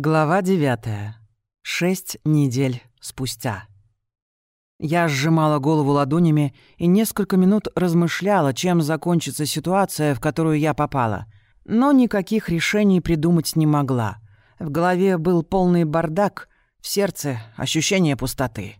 Глава девятая. Шесть недель спустя. Я сжимала голову ладонями и несколько минут размышляла, чем закончится ситуация, в которую я попала. Но никаких решений придумать не могла. В голове был полный бардак, в сердце — ощущение пустоты.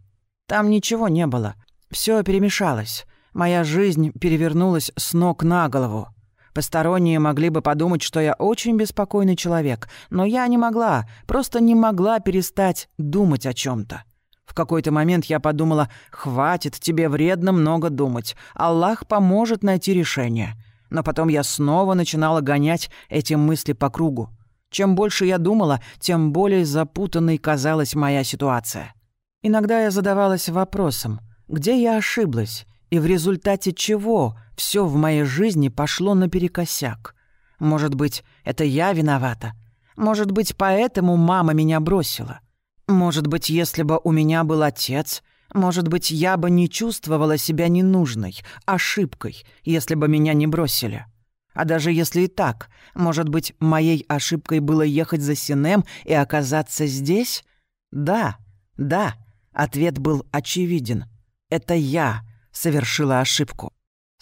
Там ничего не было. Все перемешалось. Моя жизнь перевернулась с ног на голову. Посторонние могли бы подумать, что я очень беспокойный человек, но я не могла, просто не могла перестать думать о чем то В какой-то момент я подумала, хватит, тебе вредно много думать, Аллах поможет найти решение. Но потом я снова начинала гонять эти мысли по кругу. Чем больше я думала, тем более запутанной казалась моя ситуация. Иногда я задавалась вопросом, где я ошиблась и в результате чего все в моей жизни пошло наперекосяк. Может быть, это я виновата? Может быть, поэтому мама меня бросила? Может быть, если бы у меня был отец, может быть, я бы не чувствовала себя ненужной, ошибкой, если бы меня не бросили? А даже если и так, может быть, моей ошибкой было ехать за Синем и оказаться здесь? Да, да, ответ был очевиден. Это я совершила ошибку.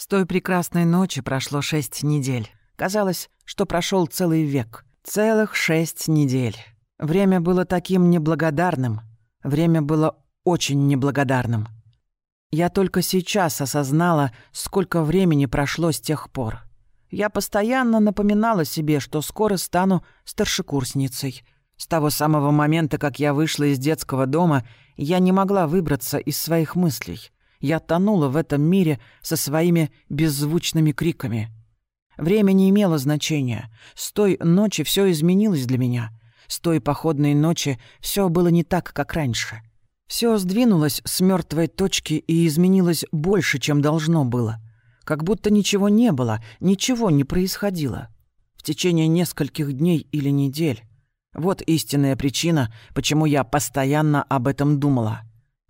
С той прекрасной ночи прошло шесть недель. Казалось, что прошел целый век. Целых шесть недель. Время было таким неблагодарным. Время было очень неблагодарным. Я только сейчас осознала, сколько времени прошло с тех пор. Я постоянно напоминала себе, что скоро стану старшекурсницей. С того самого момента, как я вышла из детского дома, я не могла выбраться из своих мыслей. Я тонула в этом мире со своими беззвучными криками. Время не имело значения. С той ночи все изменилось для меня. С той походной ночи все было не так, как раньше. Все сдвинулось с мертвой точки и изменилось больше, чем должно было. Как будто ничего не было, ничего не происходило. В течение нескольких дней или недель. Вот истинная причина, почему я постоянно об этом думала.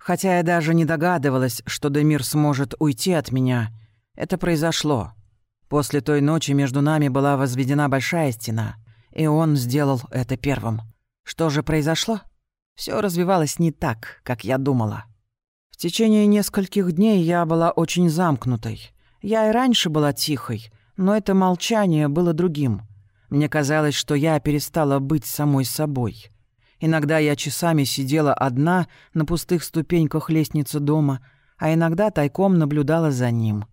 Хотя я даже не догадывалась, что Демир сможет уйти от меня, это произошло. После той ночи между нами была возведена большая стена, и он сделал это первым. Что же произошло? Все развивалось не так, как я думала. В течение нескольких дней я была очень замкнутой. Я и раньше была тихой, но это молчание было другим. Мне казалось, что я перестала быть самой собой. Иногда я часами сидела одна на пустых ступеньках лестницы дома, а иногда тайком наблюдала за ним.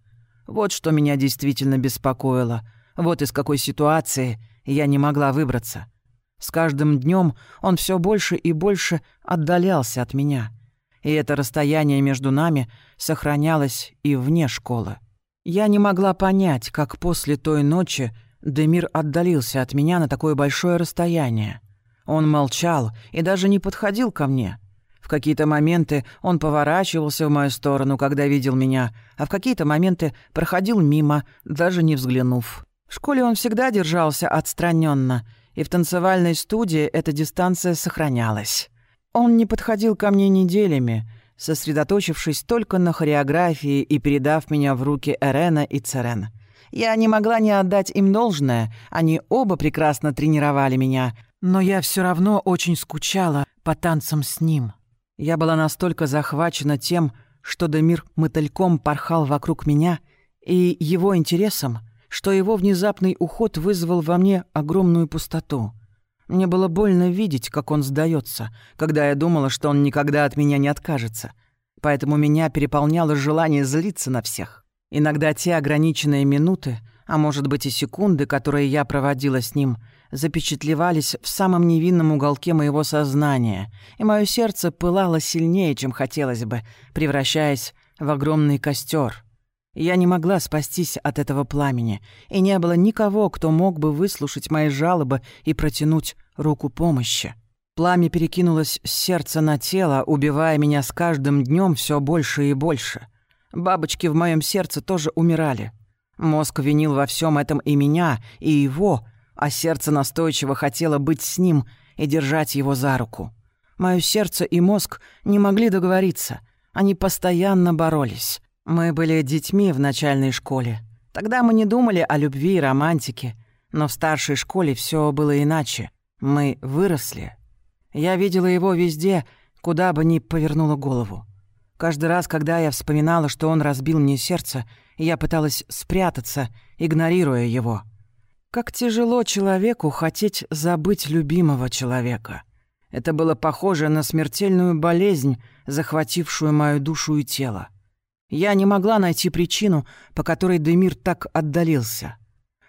Вот что меня действительно беспокоило. Вот из какой ситуации я не могла выбраться. С каждым днем он все больше и больше отдалялся от меня. И это расстояние между нами сохранялось и вне школы. Я не могла понять, как после той ночи Демир отдалился от меня на такое большое расстояние. Он молчал и даже не подходил ко мне. В какие-то моменты он поворачивался в мою сторону, когда видел меня, а в какие-то моменты проходил мимо, даже не взглянув. В школе он всегда держался отстраненно, и в танцевальной студии эта дистанция сохранялась. Он не подходил ко мне неделями, сосредоточившись только на хореографии и передав меня в руки Эрена и Церен. Я не могла не отдать им должное, они оба прекрасно тренировали меня, но я все равно очень скучала по танцам с ним. Я была настолько захвачена тем, что Демир мотыльком порхал вокруг меня, и его интересом, что его внезапный уход вызвал во мне огромную пустоту. Мне было больно видеть, как он сдается, когда я думала, что он никогда от меня не откажется. Поэтому меня переполняло желание злиться на всех. Иногда те ограниченные минуты, а может быть и секунды, которые я проводила с ним — запечатлевались в самом невинном уголке моего сознания, и мое сердце пылало сильнее, чем хотелось бы, превращаясь в огромный костер. Я не могла спастись от этого пламени, и не было никого, кто мог бы выслушать мои жалобы и протянуть руку помощи. Пламя перекинулось с сердца на тело, убивая меня с каждым днем все больше и больше. Бабочки в моем сердце тоже умирали. Мозг винил во всем этом и меня, и его, а сердце настойчиво хотело быть с ним и держать его за руку. Моё сердце и мозг не могли договориться. Они постоянно боролись. Мы были детьми в начальной школе. Тогда мы не думали о любви и романтике. Но в старшей школе все было иначе. Мы выросли. Я видела его везде, куда бы ни повернула голову. Каждый раз, когда я вспоминала, что он разбил мне сердце, я пыталась спрятаться, игнорируя его. Как тяжело человеку хотеть забыть любимого человека. Это было похоже на смертельную болезнь, захватившую мою душу и тело. Я не могла найти причину, по которой Демир так отдалился.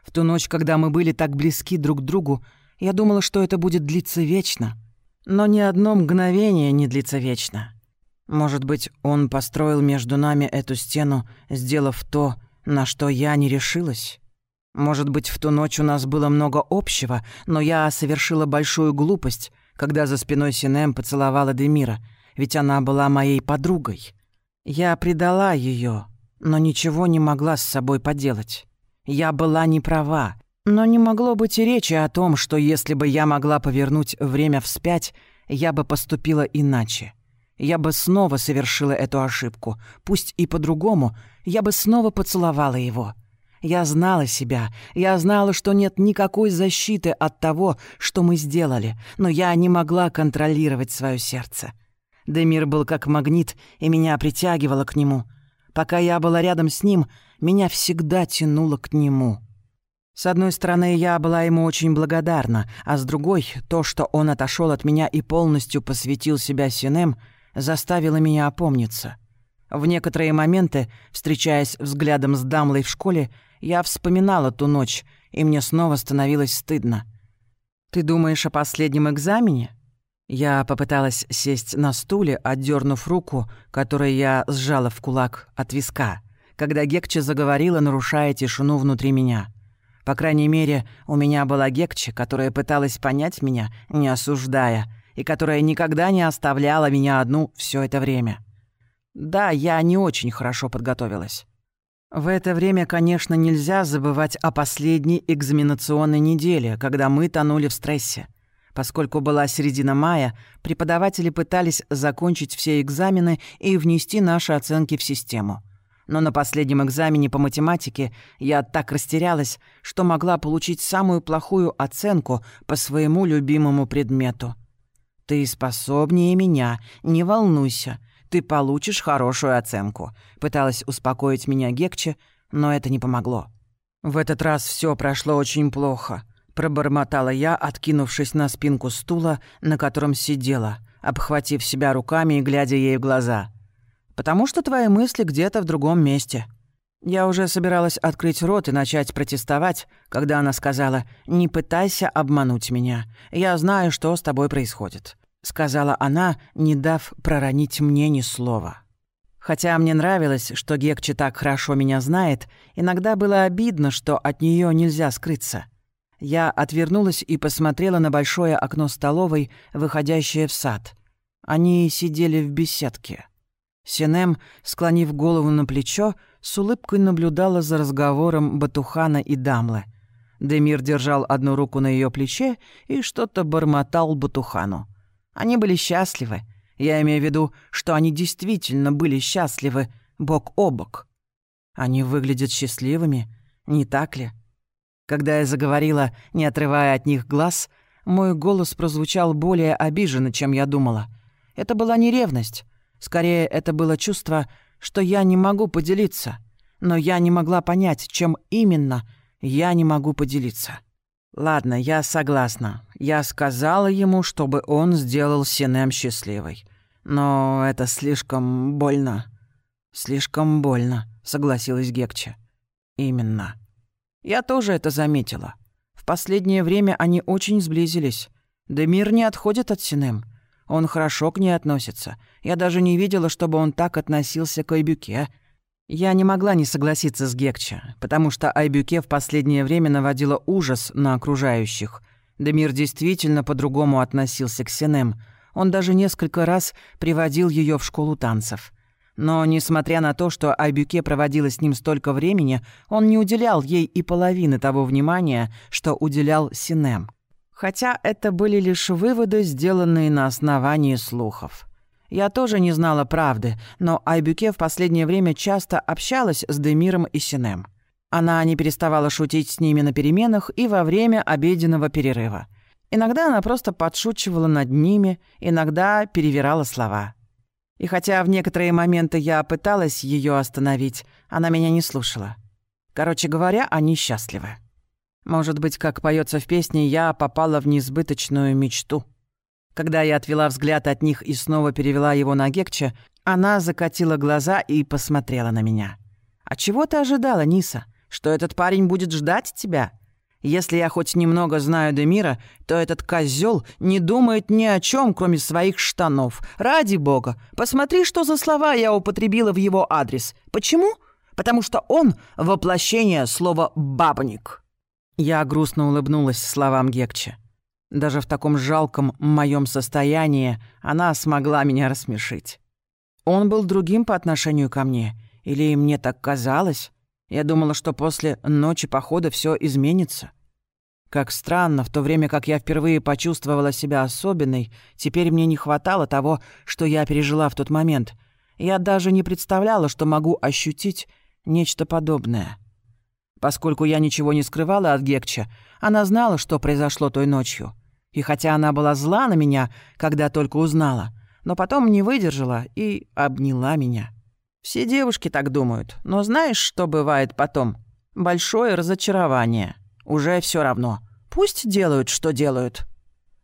В ту ночь, когда мы были так близки друг к другу, я думала, что это будет длиться вечно. Но ни одно мгновение не длится вечно. Может быть, он построил между нами эту стену, сделав то, на что я не решилась? Может быть, в ту ночь у нас было много общего, но я совершила большую глупость, когда за спиной Синем поцеловала Демира, ведь она была моей подругой. Я предала ее, но ничего не могла с собой поделать. Я была не права, но не могло быть и речи о том, что если бы я могла повернуть время вспять, я бы поступила иначе. Я бы снова совершила эту ошибку, пусть и по-другому, я бы снова поцеловала его. Я знала себя, я знала, что нет никакой защиты от того, что мы сделали, но я не могла контролировать свое сердце. Демир был как магнит, и меня притягивало к нему. Пока я была рядом с ним, меня всегда тянуло к нему. С одной стороны, я была ему очень благодарна, а с другой, то, что он отошел от меня и полностью посвятил себя Синем, заставило меня опомниться. В некоторые моменты, встречаясь взглядом с Дамлой в школе, я вспоминала ту ночь, и мне снова становилось стыдно. «Ты думаешь о последнем экзамене?» Я попыталась сесть на стуле, отдернув руку, которую я сжала в кулак от виска, когда Гекче заговорила, нарушая тишину внутри меня. По крайней мере, у меня была Гекче, которая пыталась понять меня, не осуждая, и которая никогда не оставляла меня одну все это время. Да, я не очень хорошо подготовилась. В это время, конечно, нельзя забывать о последней экзаменационной неделе, когда мы тонули в стрессе. Поскольку была середина мая, преподаватели пытались закончить все экзамены и внести наши оценки в систему. Но на последнем экзамене по математике я так растерялась, что могла получить самую плохую оценку по своему любимому предмету. «Ты способнее меня, не волнуйся», ты получишь хорошую оценку», — пыталась успокоить меня Гекче, но это не помогло. «В этот раз все прошло очень плохо», — пробормотала я, откинувшись на спинку стула, на котором сидела, обхватив себя руками и глядя ей в глаза. «Потому что твои мысли где-то в другом месте». Я уже собиралась открыть рот и начать протестовать, когда она сказала «Не пытайся обмануть меня. Я знаю, что с тобой происходит сказала она, не дав проронить мне ни слова. Хотя мне нравилось, что Гекче так хорошо меня знает, иногда было обидно, что от нее нельзя скрыться. Я отвернулась и посмотрела на большое окно столовой, выходящее в сад. Они сидели в беседке. Синем, склонив голову на плечо, с улыбкой наблюдала за разговором Батухана и Дамлы. Демир держал одну руку на ее плече и что-то бормотал Батухану. Они были счастливы. Я имею в виду, что они действительно были счастливы бок о бок. Они выглядят счастливыми, не так ли? Когда я заговорила, не отрывая от них глаз, мой голос прозвучал более обиженно, чем я думала. Это была не ревность. Скорее, это было чувство, что я не могу поделиться. Но я не могла понять, чем именно я не могу поделиться. «Ладно, я согласна. Я сказала ему, чтобы он сделал Синем счастливой. Но это слишком больно». «Слишком больно», — согласилась Гекче. «Именно. Я тоже это заметила. В последнее время они очень сблизились. Демир не отходит от Синем. Он хорошо к ней относится. Я даже не видела, чтобы он так относился к Айбюке». Я не могла не согласиться с Гекча, потому что Айбюке в последнее время наводила ужас на окружающих. Демир действительно по-другому относился к Синем. Он даже несколько раз приводил ее в школу танцев. Но, несмотря на то, что Айбюке проводила с ним столько времени, он не уделял ей и половины того внимания, что уделял Синем. Хотя это были лишь выводы, сделанные на основании слухов. Я тоже не знала правды, но Айбюке в последнее время часто общалась с Демиром и Синем. Она не переставала шутить с ними на переменах и во время обеденного перерыва. Иногда она просто подшучивала над ними, иногда перевирала слова. И хотя в некоторые моменты я пыталась ее остановить, она меня не слушала. Короче говоря, они счастливы. Может быть, как поется в песне, я попала в несбыточную мечту. Когда я отвела взгляд от них и снова перевела его на Гекче, она закатила глаза и посмотрела на меня. «А чего ты ожидала, Ниса? Что этот парень будет ждать тебя? Если я хоть немного знаю Демира, то этот козел не думает ни о чем, кроме своих штанов. Ради бога, посмотри, что за слова я употребила в его адрес. Почему? Потому что он — воплощение слова «бабник». Я грустно улыбнулась словам Гекче. Даже в таком жалком моем состоянии она смогла меня рассмешить. Он был другим по отношению ко мне, или мне так казалось? Я думала, что после ночи похода все изменится. Как странно, в то время как я впервые почувствовала себя особенной, теперь мне не хватало того, что я пережила в тот момент. Я даже не представляла, что могу ощутить нечто подобное. Поскольку я ничего не скрывала от Гекча, она знала, что произошло той ночью. И хотя она была зла на меня, когда только узнала, но потом не выдержала и обняла меня. Все девушки так думают, но знаешь, что бывает потом? Большое разочарование. Уже все равно. Пусть делают, что делают.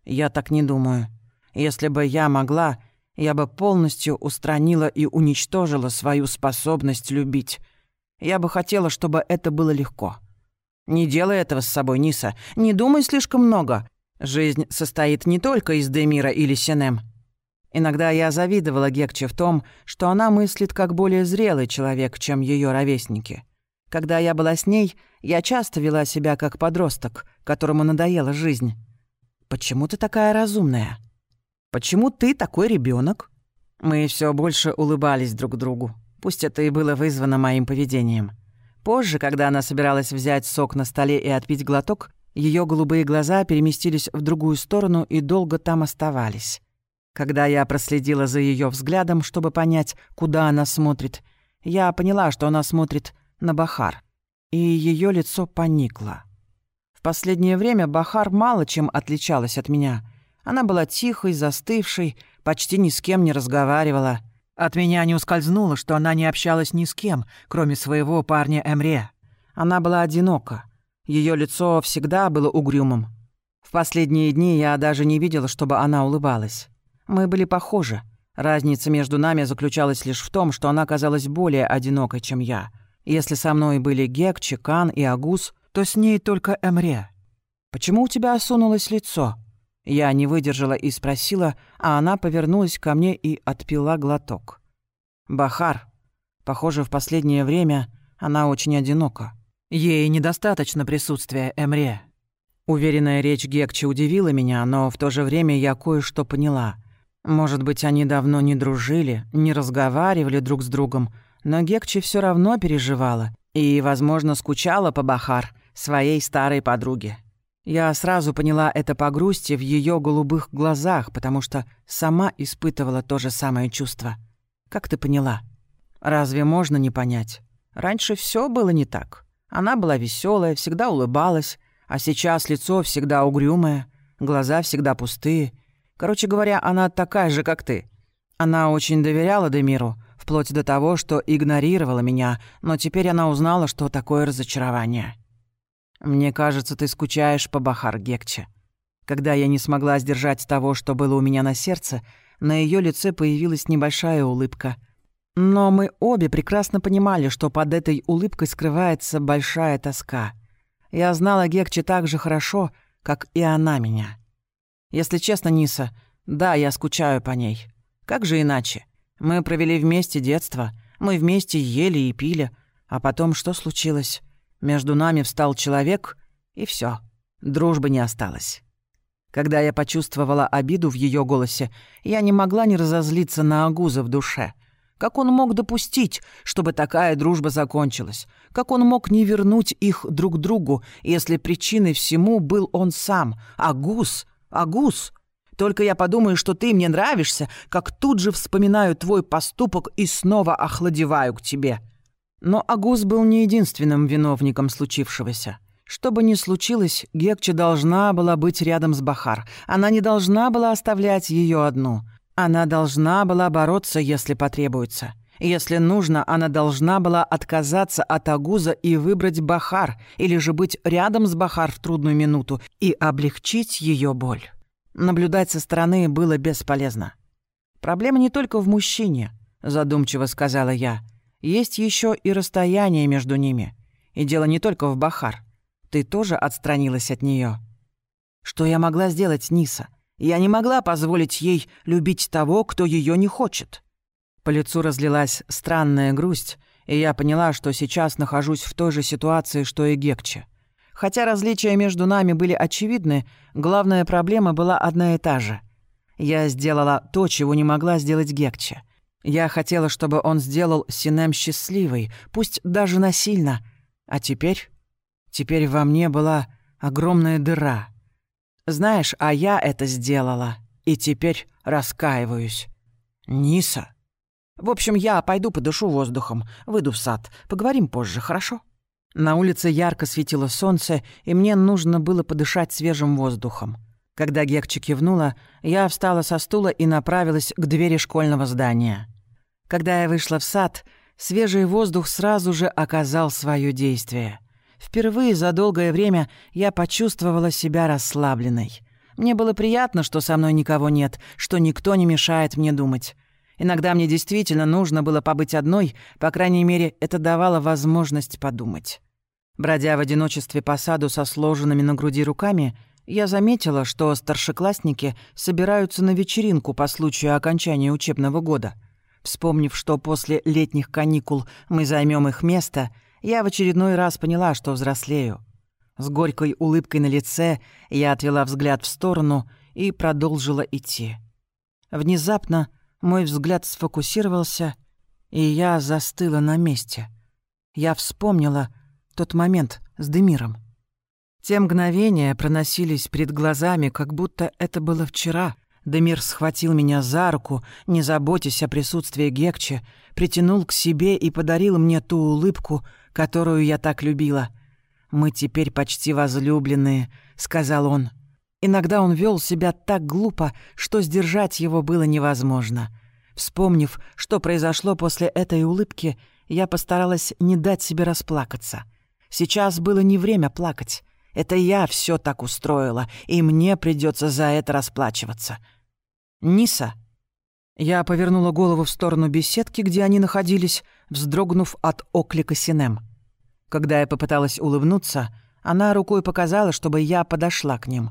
Я так не думаю. Если бы я могла, я бы полностью устранила и уничтожила свою способность любить. Я бы хотела, чтобы это было легко. Не делай этого с собой, Ниса. Не думай слишком много. Жизнь состоит не только из Демира или Сенем. Иногда я завидовала Гекче в том, что она мыслит как более зрелый человек, чем ее ровесники. Когда я была с ней, я часто вела себя как подросток, которому надоела жизнь. «Почему ты такая разумная? Почему ты такой ребенок? Мы все больше улыбались друг другу. Пусть это и было вызвано моим поведением. Позже, когда она собиралась взять сок на столе и отпить глоток, ее голубые глаза переместились в другую сторону и долго там оставались. Когда я проследила за ее взглядом, чтобы понять, куда она смотрит, я поняла, что она смотрит на Бахар, и ее лицо поникло. В последнее время Бахар мало чем отличалась от меня. Она была тихой, застывшей, почти ни с кем не разговаривала. От меня не ускользнуло, что она не общалась ни с кем, кроме своего парня Эмре. Она была одинока. Ее лицо всегда было угрюмым. В последние дни я даже не видела, чтобы она улыбалась. Мы были похожи. Разница между нами заключалась лишь в том, что она казалась более одинокой, чем я. Если со мной были Гек, Чекан и Агус, то с ней только Эмре. «Почему у тебя осунулось лицо?» Я не выдержала и спросила, а она повернулась ко мне и отпила глоток. «Бахар. Похоже, в последнее время она очень одинока. Ей недостаточно присутствия Эмре». Уверенная речь Гекчи удивила меня, но в то же время я кое-что поняла — может быть, они давно не дружили, не разговаривали друг с другом, но Гекчи все равно переживала и, возможно, скучала по Бахар, своей старой подруге. Я сразу поняла это по грусти в ее голубых глазах, потому что сама испытывала то же самое чувство. Как ты поняла? Разве можно не понять? Раньше все было не так. Она была веселая, всегда улыбалась, а сейчас лицо всегда угрюмое, глаза всегда пустые — Короче говоря, она такая же, как ты. Она очень доверяла Демиру, вплоть до того, что игнорировала меня, но теперь она узнала, что такое разочарование. Мне кажется, ты скучаешь по Бахар Гекче. Когда я не смогла сдержать того, что было у меня на сердце, на ее лице появилась небольшая улыбка. Но мы обе прекрасно понимали, что под этой улыбкой скрывается большая тоска. Я знала Гекче так же хорошо, как и она меня. Если честно, Ниса, да, я скучаю по ней. Как же иначе? Мы провели вместе детство, мы вместе ели и пили. А потом что случилось? Между нами встал человек, и все. Дружбы не осталось. Когда я почувствовала обиду в ее голосе, я не могла не разозлиться на Агуза в душе. Как он мог допустить, чтобы такая дружба закончилась? Как он мог не вернуть их друг другу, если причиной всему был он сам, Агуз, Агус, только я подумаю, что ты мне нравишься, как тут же вспоминаю твой поступок и снова охладеваю к тебе». Но Агус был не единственным виновником случившегося. Что бы ни случилось, Гекче должна была быть рядом с Бахар. Она не должна была оставлять ее одну. Она должна была бороться, если потребуется. Если нужно, она должна была отказаться от Агуза и выбрать Бахар, или же быть рядом с Бахар в трудную минуту и облегчить ее боль. Наблюдать со стороны было бесполезно. «Проблема не только в мужчине», — задумчиво сказала я. «Есть еще и расстояние между ними. И дело не только в Бахар. Ты тоже отстранилась от нее. Что я могла сделать, Ниса? Я не могла позволить ей любить того, кто ее не хочет. По лицу разлилась странная грусть, и я поняла, что сейчас нахожусь в той же ситуации, что и Гекче. Хотя различия между нами были очевидны, главная проблема была одна и та же. Я сделала то, чего не могла сделать Гекче. Я хотела, чтобы он сделал Синем счастливой, пусть даже насильно. А теперь Теперь во мне была огромная дыра. Знаешь, а я это сделала, и теперь раскаиваюсь. Ниса. В общем, я пойду подышу воздухом, выйду в сад. Поговорим позже, хорошо? На улице ярко светило солнце, и мне нужно было подышать свежим воздухом. Когда Гекча кивнула, я встала со стула и направилась к двери школьного здания. Когда я вышла в сад, свежий воздух сразу же оказал свое действие — Впервые за долгое время я почувствовала себя расслабленной. Мне было приятно, что со мной никого нет, что никто не мешает мне думать. Иногда мне действительно нужно было побыть одной, по крайней мере, это давало возможность подумать. Бродя в одиночестве по саду со сложенными на груди руками, я заметила, что старшеклассники собираются на вечеринку по случаю окончания учебного года. Вспомнив, что после летних каникул мы займем их место — я в очередной раз поняла, что взрослею. С горькой улыбкой на лице я отвела взгляд в сторону и продолжила идти. Внезапно мой взгляд сфокусировался, и я застыла на месте. Я вспомнила тот момент с Демиром. Те мгновения проносились перед глазами, как будто это было вчера. Демир схватил меня за руку, не заботясь о присутствии Гекче, притянул к себе и подарил мне ту улыбку, которую я так любила. «Мы теперь почти возлюбленные», — сказал он. Иногда он вел себя так глупо, что сдержать его было невозможно. Вспомнив, что произошло после этой улыбки, я постаралась не дать себе расплакаться. Сейчас было не время плакать. Это я все так устроила, и мне придется за это расплачиваться. Ниса. Я повернула голову в сторону беседки, где они находились, вздрогнув от оклика Синем. Когда я попыталась улыбнуться, она рукой показала, чтобы я подошла к ним.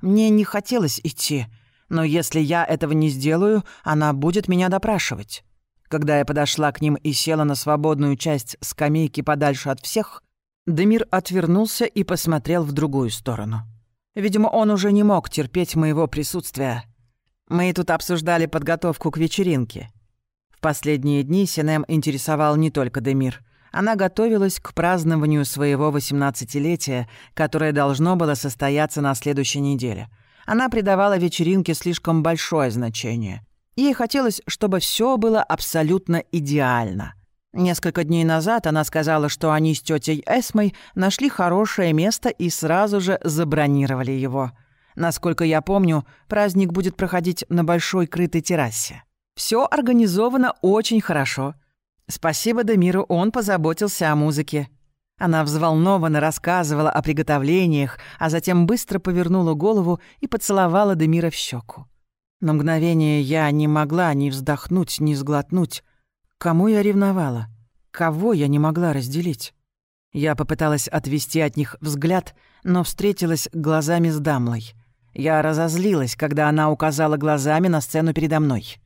Мне не хотелось идти, но если я этого не сделаю, она будет меня допрашивать. Когда я подошла к ним и села на свободную часть скамейки подальше от всех, Демир отвернулся и посмотрел в другую сторону. Видимо, он уже не мог терпеть моего присутствия. Мы тут обсуждали подготовку к вечеринке. В последние дни Синем интересовал не только Демир. Она готовилась к празднованию своего 18-летия, которое должно было состояться на следующей неделе. Она придавала вечеринке слишком большое значение. Ей хотелось, чтобы все было абсолютно идеально. Несколько дней назад она сказала, что они с тетей Эсмой нашли хорошее место и сразу же забронировали его. Насколько я помню, праздник будет проходить на большой крытой террасе. Все организовано очень хорошо. Спасибо Демиру, он позаботился о музыке. Она взволнованно рассказывала о приготовлениях, а затем быстро повернула голову и поцеловала Демира в щеку. На мгновение я не могла ни вздохнуть, ни сглотнуть. Кому я ревновала? Кого я не могла разделить? Я попыталась отвести от них взгляд, но встретилась глазами с Дамлой. Я разозлилась, когда она указала глазами на сцену передо мной.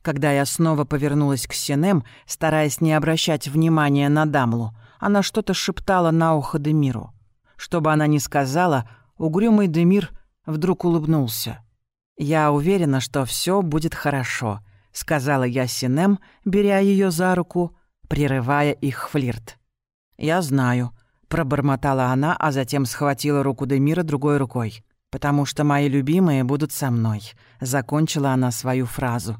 Когда я снова повернулась к Синем, стараясь не обращать внимания на Дамлу, она что-то шептала на ухо Демиру. Что бы она ни сказала, угрюмый Демир вдруг улыбнулся. «Я уверена, что все будет хорошо», сказала я Синем, беря ее за руку, прерывая их флирт. «Я знаю», — пробормотала она, а затем схватила руку Демира другой рукой. «Потому что мои любимые будут со мной», — закончила она свою фразу.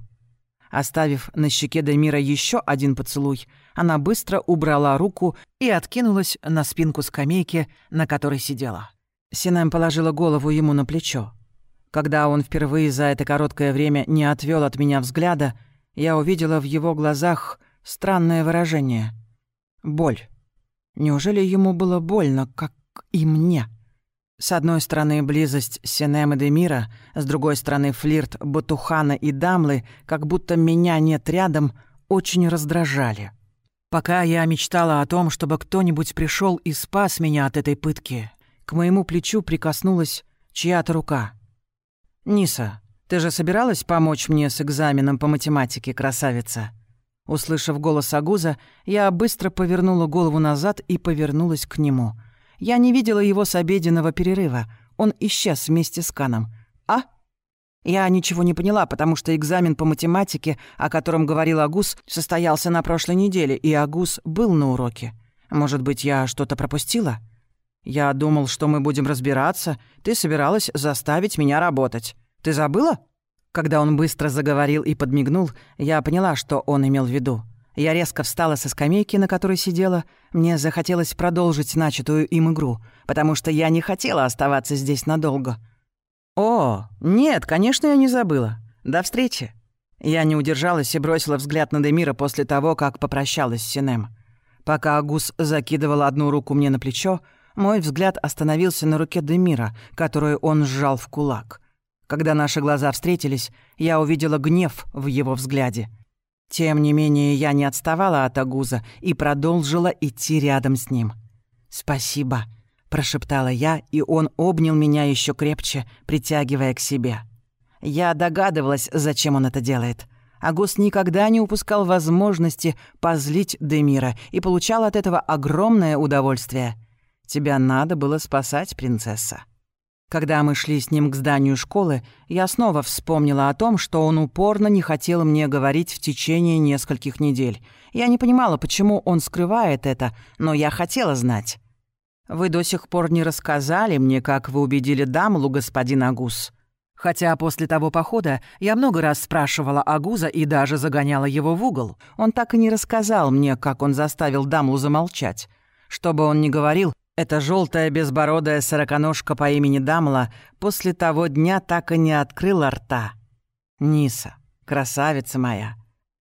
Оставив на щеке Демира еще один поцелуй, она быстро убрала руку и откинулась на спинку скамейки, на которой сидела. Синем положила голову ему на плечо. Когда он впервые за это короткое время не отвел от меня взгляда, я увидела в его глазах странное выражение. Боль. Неужели ему было больно, как и мне? С одной стороны, близость Синем и Демира, с другой стороны, флирт Батухана и Дамлы, как будто меня нет рядом, очень раздражали. Пока я мечтала о том, чтобы кто-нибудь пришел и спас меня от этой пытки, к моему плечу прикоснулась чья-то рука. «Ниса, ты же собиралась помочь мне с экзаменом по математике, красавица?» Услышав голос Агуза, я быстро повернула голову назад и повернулась к нему. Я не видела его с обеденного перерыва. Он исчез вместе с Каном. «А?» Я ничего не поняла, потому что экзамен по математике, о котором говорил Агус, состоялся на прошлой неделе, и Агус был на уроке. Может быть, я что-то пропустила? Я думал, что мы будем разбираться. Ты собиралась заставить меня работать. Ты забыла? Когда он быстро заговорил и подмигнул, я поняла, что он имел в виду. Я резко встала со скамейки, на которой сидела. Мне захотелось продолжить начатую им игру, потому что я не хотела оставаться здесь надолго. «О, нет, конечно, я не забыла. До встречи». Я не удержалась и бросила взгляд на Демира после того, как попрощалась с Синем. Пока Агус закидывал одну руку мне на плечо, мой взгляд остановился на руке Демира, которую он сжал в кулак. Когда наши глаза встретились, я увидела гнев в его взгляде. Тем не менее, я не отставала от Агуза и продолжила идти рядом с ним. «Спасибо», — прошептала я, и он обнял меня еще крепче, притягивая к себе. Я догадывалась, зачем он это делает. Агус никогда не упускал возможности позлить Демира и получал от этого огромное удовольствие — Тебя надо было спасать, принцесса». Когда мы шли с ним к зданию школы, я снова вспомнила о том, что он упорно не хотел мне говорить в течение нескольких недель. Я не понимала, почему он скрывает это, но я хотела знать. «Вы до сих пор не рассказали мне, как вы убедили Дамлу, господин Агус». Хотя после того похода я много раз спрашивала Агуза и даже загоняла его в угол. Он так и не рассказал мне, как он заставил Дамлу замолчать. Что бы он ни говорил, эта желтая безбородая сороконожка по имени Дамла после того дня так и не открыла рта. Ниса, красавица моя.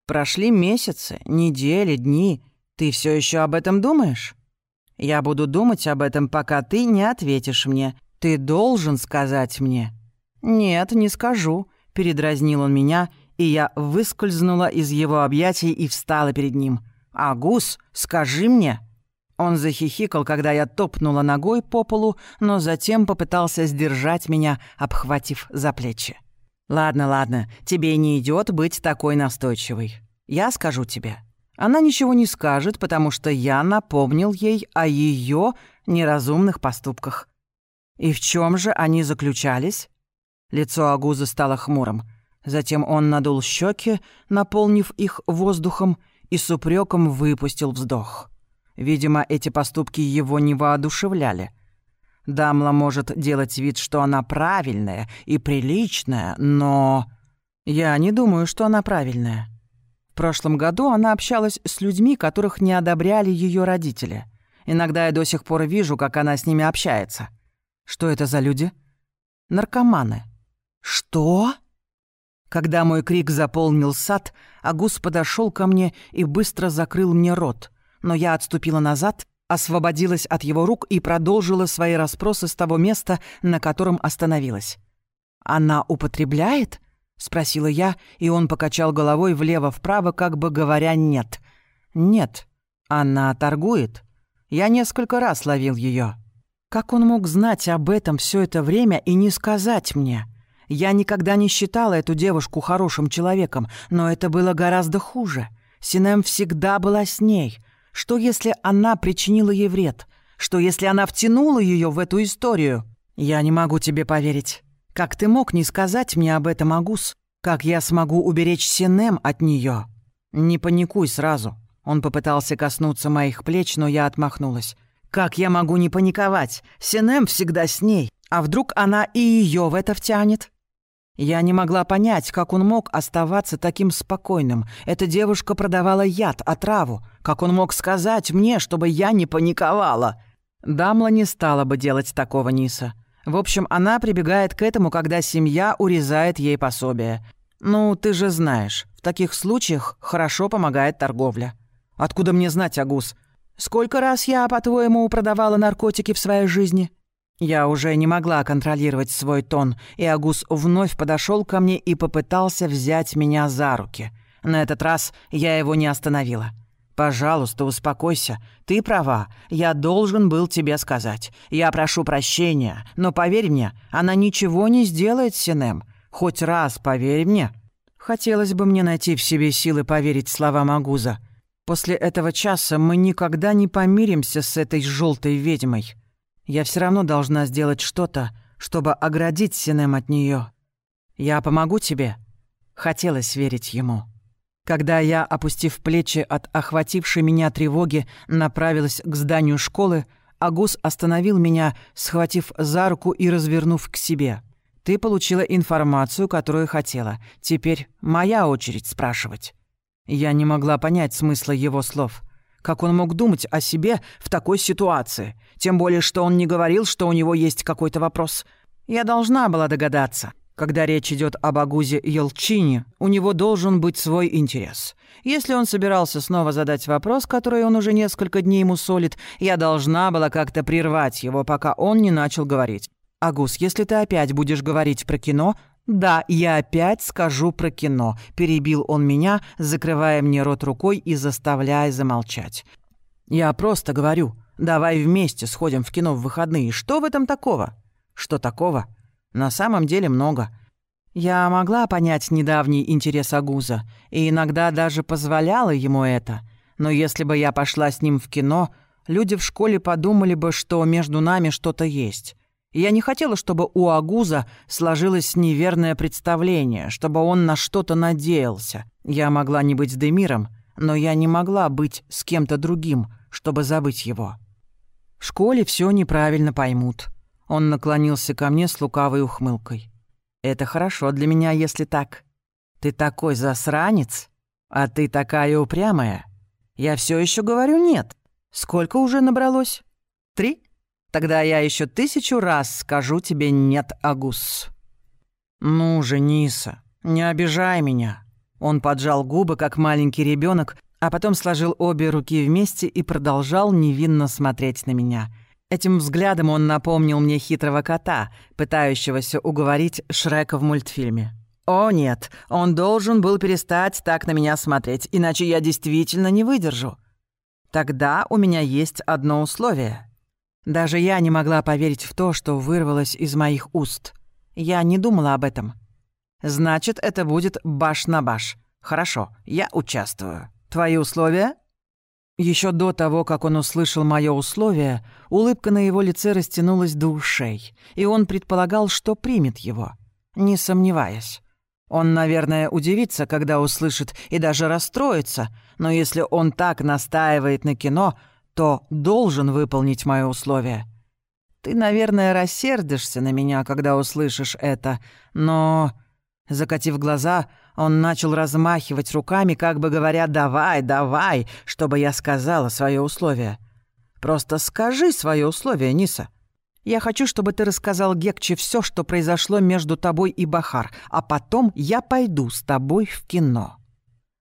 Прошли месяцы, недели, дни. Ты все еще об этом думаешь? Я буду думать об этом, пока ты не ответишь мне. Ты должен сказать мне. Нет, не скажу. Передразнил он меня, и я выскользнула из его объятий и встала перед ним. «Агус, скажи мне!» Он захихикал, когда я топнула ногой по полу, но затем попытался сдержать меня, обхватив за плечи. «Ладно, ладно, тебе не идет быть такой настойчивой. Я скажу тебе. Она ничего не скажет, потому что я напомнил ей о ее неразумных поступках. И в чем же они заключались?» Лицо Агуза стало хмурым. Затем он надул щеки, наполнив их воздухом, и с упреком выпустил вздох. Видимо, эти поступки его не воодушевляли. Дамла может делать вид, что она правильная и приличная, но... Я не думаю, что она правильная. В прошлом году она общалась с людьми, которых не одобряли ее родители. Иногда я до сих пор вижу, как она с ними общается. Что это за люди? Наркоманы. Что? Когда мой крик заполнил сад, Агус подошел ко мне и быстро закрыл мне рот — но я отступила назад, освободилась от его рук и продолжила свои расспросы с того места, на котором остановилась. «Она употребляет?» — спросила я, и он покачал головой влево-вправо, как бы говоря «нет». «Нет, она торгует. Я несколько раз ловил ее. Как он мог знать об этом все это время и не сказать мне?» Я никогда не считала эту девушку хорошим человеком, но это было гораздо хуже. Синем всегда была с ней. Что, если она причинила ей вред? Что, если она втянула ее в эту историю? Я не могу тебе поверить. Как ты мог не сказать мне об этом, Агус? Как я смогу уберечь Синем от нее? Не паникуй сразу. Он попытался коснуться моих плеч, но я отмахнулась. Как я могу не паниковать? Синем всегда с ней. А вдруг она и ее в это втянет? Я не могла понять, как он мог оставаться таким спокойным. Эта девушка продавала яд, отраву. Как он мог сказать мне, чтобы я не паниковала? Дамла не стала бы делать такого Ниса. В общем, она прибегает к этому, когда семья урезает ей пособие. Ну, ты же знаешь, в таких случаях хорошо помогает торговля. Откуда мне знать, Агус? Сколько раз я, по-твоему, продавала наркотики в своей жизни? Я уже не могла контролировать свой тон, и Агус вновь подошел ко мне и попытался взять меня за руки. На этот раз я его не остановила. «Пожалуйста, успокойся. Ты права. Я должен был тебе сказать. Я прошу прощения, но поверь мне, она ничего не сделает, Синем. Хоть раз поверь мне». Хотелось бы мне найти в себе силы поверить словам Агуза. После этого часа мы никогда не помиримся с этой желтой ведьмой. Я все равно должна сделать что-то, чтобы оградить Синем от нее. Я помогу тебе. Хотелось верить ему. Когда я, опустив плечи от охватившей меня тревоги, направилась к зданию школы, Агус остановил меня, схватив за руку и развернув к себе. «Ты получила информацию, которую хотела. Теперь моя очередь спрашивать». Я не могла понять смысла его слов. Как он мог думать о себе в такой ситуации? Тем более, что он не говорил, что у него есть какой-то вопрос. Я должна была догадаться. Когда речь идет об Агузе Елчине, у него должен быть свой интерес. Если он собирался снова задать вопрос, который он уже несколько дней ему солит, я должна была как-то прервать его, пока он не начал говорить. «Агус, если ты опять будешь говорить про кино, «Да, я опять скажу про кино», — перебил он меня, закрывая мне рот рукой и заставляя замолчать. «Я просто говорю, давай вместе сходим в кино в выходные. Что в этом такого?» «Что такого?» «На самом деле много». Я могла понять недавний интерес Агуза и иногда даже позволяла ему это. Но если бы я пошла с ним в кино, люди в школе подумали бы, что между нами что-то есть я не хотела, чтобы у Агуза сложилось неверное представление, чтобы он на что-то надеялся. Я могла не быть с Демиром, но я не могла быть с кем-то другим, чтобы забыть его. В школе все неправильно поймут. Он наклонился ко мне с лукавой ухмылкой. «Это хорошо для меня, если так. Ты такой засранец, а ты такая упрямая. Я все еще говорю нет. Сколько уже набралось? Три?» Тогда я еще тысячу раз скажу тебе «нет, Агус». «Ну же, Ниса, не обижай меня». Он поджал губы, как маленький ребенок, а потом сложил обе руки вместе и продолжал невинно смотреть на меня. Этим взглядом он напомнил мне хитрого кота, пытающегося уговорить Шрека в мультфильме. «О нет, он должен был перестать так на меня смотреть, иначе я действительно не выдержу. Тогда у меня есть одно условие». Даже я не могла поверить в то, что вырвалось из моих уст. Я не думала об этом. Значит, это будет баш на баш. Хорошо, я участвую. Твои условия? Еще до того, как он услышал мое условие, улыбка на его лице растянулась до ушей, и он предполагал, что примет его, не сомневаясь. Он, наверное, удивится, когда услышит, и даже расстроится, но если он так настаивает на кино, то должен выполнить мои условия. Ты, наверное, рассердишься на меня, когда услышишь это, но...» Закатив глаза, он начал размахивать руками, как бы говоря «давай, давай», чтобы я сказала свое условие. «Просто скажи свое условие, Ниса. Я хочу, чтобы ты рассказал Гекче все, что произошло между тобой и Бахар, а потом я пойду с тобой в кино».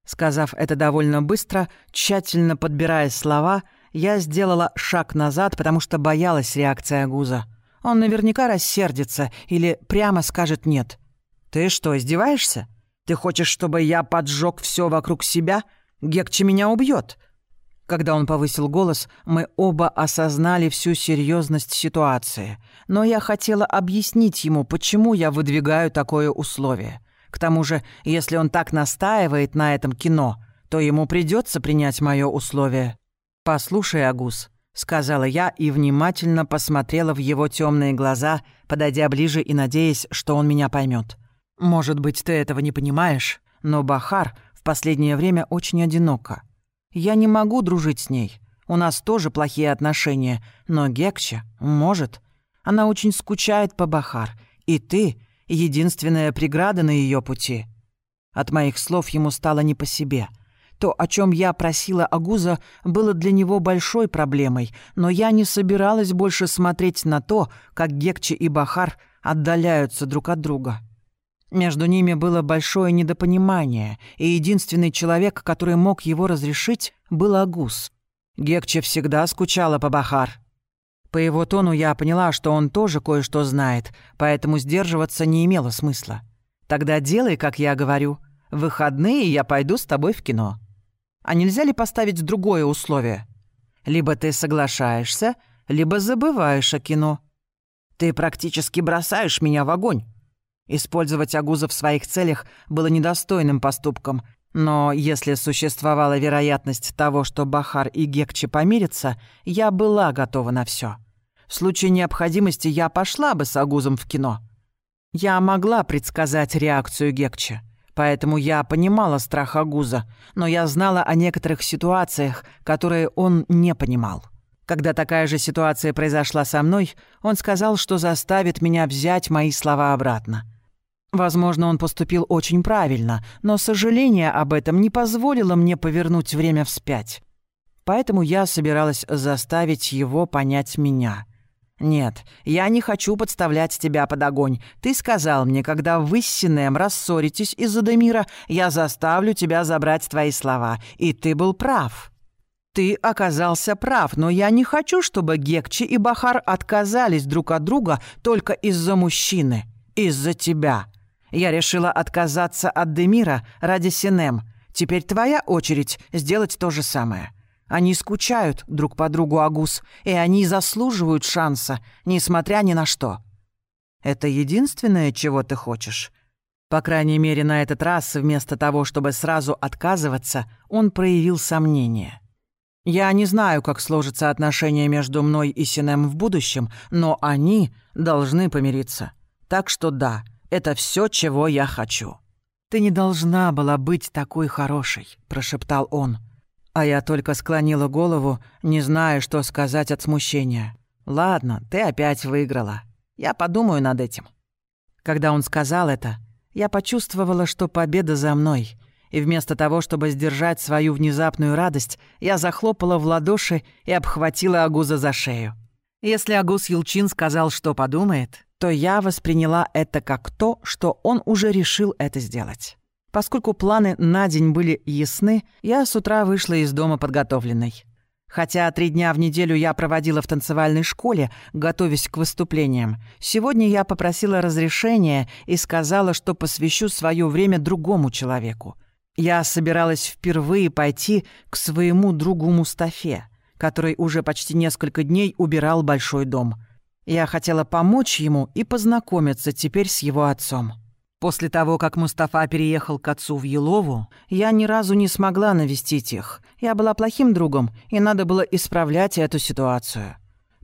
Сказав это довольно быстро, тщательно подбирая слова, я сделала шаг назад, потому что боялась реакции Агуза. Он наверняка рассердится или прямо скажет «нет». «Ты что, издеваешься? Ты хочешь, чтобы я поджег все вокруг себя? Гекче меня убьет. Когда он повысил голос, мы оба осознали всю серьезность ситуации. Но я хотела объяснить ему, почему я выдвигаю такое условие. К тому же, если он так настаивает на этом кино, то ему придется принять мое условие. «Послушай, Агус», — сказала я и внимательно посмотрела в его темные глаза, подойдя ближе и надеясь, что он меня поймет. «Может быть, ты этого не понимаешь, но Бахар в последнее время очень одинока. Я не могу дружить с ней. У нас тоже плохие отношения, но Гекча может. Она очень скучает по Бахар, и ты единственная преграда на ее пути. От моих слов ему стало не по себе. То, о чем я просила Агуза, было для него большой проблемой, но я не собиралась больше смотреть на то, как Гекче и Бахар отдаляются друг от друга. Между ними было большое недопонимание, и единственный человек, который мог его разрешить, был Агуз. Гекче всегда скучала по Бахар. По его тону я поняла, что он тоже кое-что знает, поэтому сдерживаться не имело смысла. «Тогда делай, как я говорю. В выходные я пойду с тобой в кино». «А нельзя ли поставить другое условие?» «Либо ты соглашаешься, либо забываешь о кино. Ты практически бросаешь меня в огонь». Использовать Агуза в своих целях было недостойным поступком, но если существовала вероятность того, что Бахар и Гекче помирятся, я была готова на все. В случае необходимости я пошла бы с Агузом в кино. Я могла предсказать реакцию Гекче, поэтому я понимала страх Агуза, но я знала о некоторых ситуациях, которые он не понимал. Когда такая же ситуация произошла со мной, он сказал, что заставит меня взять мои слова обратно — Возможно, он поступил очень правильно, но сожаление об этом не позволило мне повернуть время вспять. Поэтому я собиралась заставить его понять меня. «Нет, я не хочу подставлять тебя под огонь. Ты сказал мне, когда вы с Синем рассоритесь из-за Демира, я заставлю тебя забрать твои слова. И ты был прав». «Ты оказался прав, но я не хочу, чтобы Гекчи и Бахар отказались друг от друга только из-за мужчины, из-за тебя». Я решила отказаться от Демира ради Синем. Теперь твоя очередь сделать то же самое. Они скучают друг по другу, Агус, и они заслуживают шанса, несмотря ни на что. Это единственное, чего ты хочешь? По крайней мере, на этот раз, вместо того, чтобы сразу отказываться, он проявил сомнение. Я не знаю, как сложатся отношения между мной и Синем в будущем, но они должны помириться. Так что да, это все, чего я хочу». «Ты не должна была быть такой хорошей», — прошептал он. А я только склонила голову, не зная, что сказать от смущения. «Ладно, ты опять выиграла. Я подумаю над этим». Когда он сказал это, я почувствовала, что победа за мной. И вместо того, чтобы сдержать свою внезапную радость, я захлопала в ладоши и обхватила Агуза за шею. Если Агус Юлчин сказал, что подумает, то я восприняла это как то, что он уже решил это сделать. Поскольку планы на день были ясны, я с утра вышла из дома подготовленной. Хотя три дня в неделю я проводила в танцевальной школе, готовясь к выступлениям, сегодня я попросила разрешения и сказала, что посвящу свое время другому человеку. Я собиралась впервые пойти к своему другу Мустафе, который уже почти несколько дней убирал большой дом — я хотела помочь ему и познакомиться теперь с его отцом. После того, как Мустафа переехал к отцу в Елову, я ни разу не смогла навестить их. Я была плохим другом, и надо было исправлять эту ситуацию.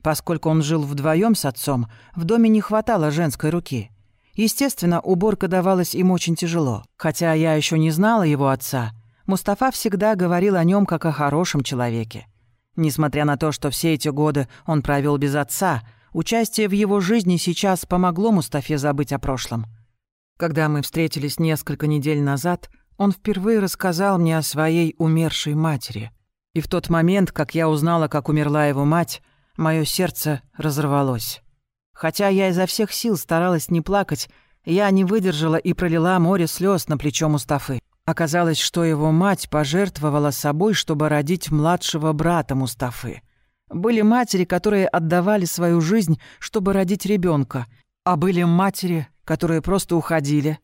Поскольку он жил вдвоем с отцом, в доме не хватало женской руки. Естественно, уборка давалась им очень тяжело. Хотя я еще не знала его отца, Мустафа всегда говорил о нем как о хорошем человеке. Несмотря на то, что все эти годы он провел без отца – Участие в его жизни сейчас помогло Мустафе забыть о прошлом. Когда мы встретились несколько недель назад, он впервые рассказал мне о своей умершей матери. И в тот момент, как я узнала, как умерла его мать, мое сердце разорвалось. Хотя я изо всех сил старалась не плакать, я не выдержала и пролила море слез на плечо Мустафы. Оказалось, что его мать пожертвовала собой, чтобы родить младшего брата Мустафы. Были матери, которые отдавали свою жизнь, чтобы родить ребенка, а были матери, которые просто уходили.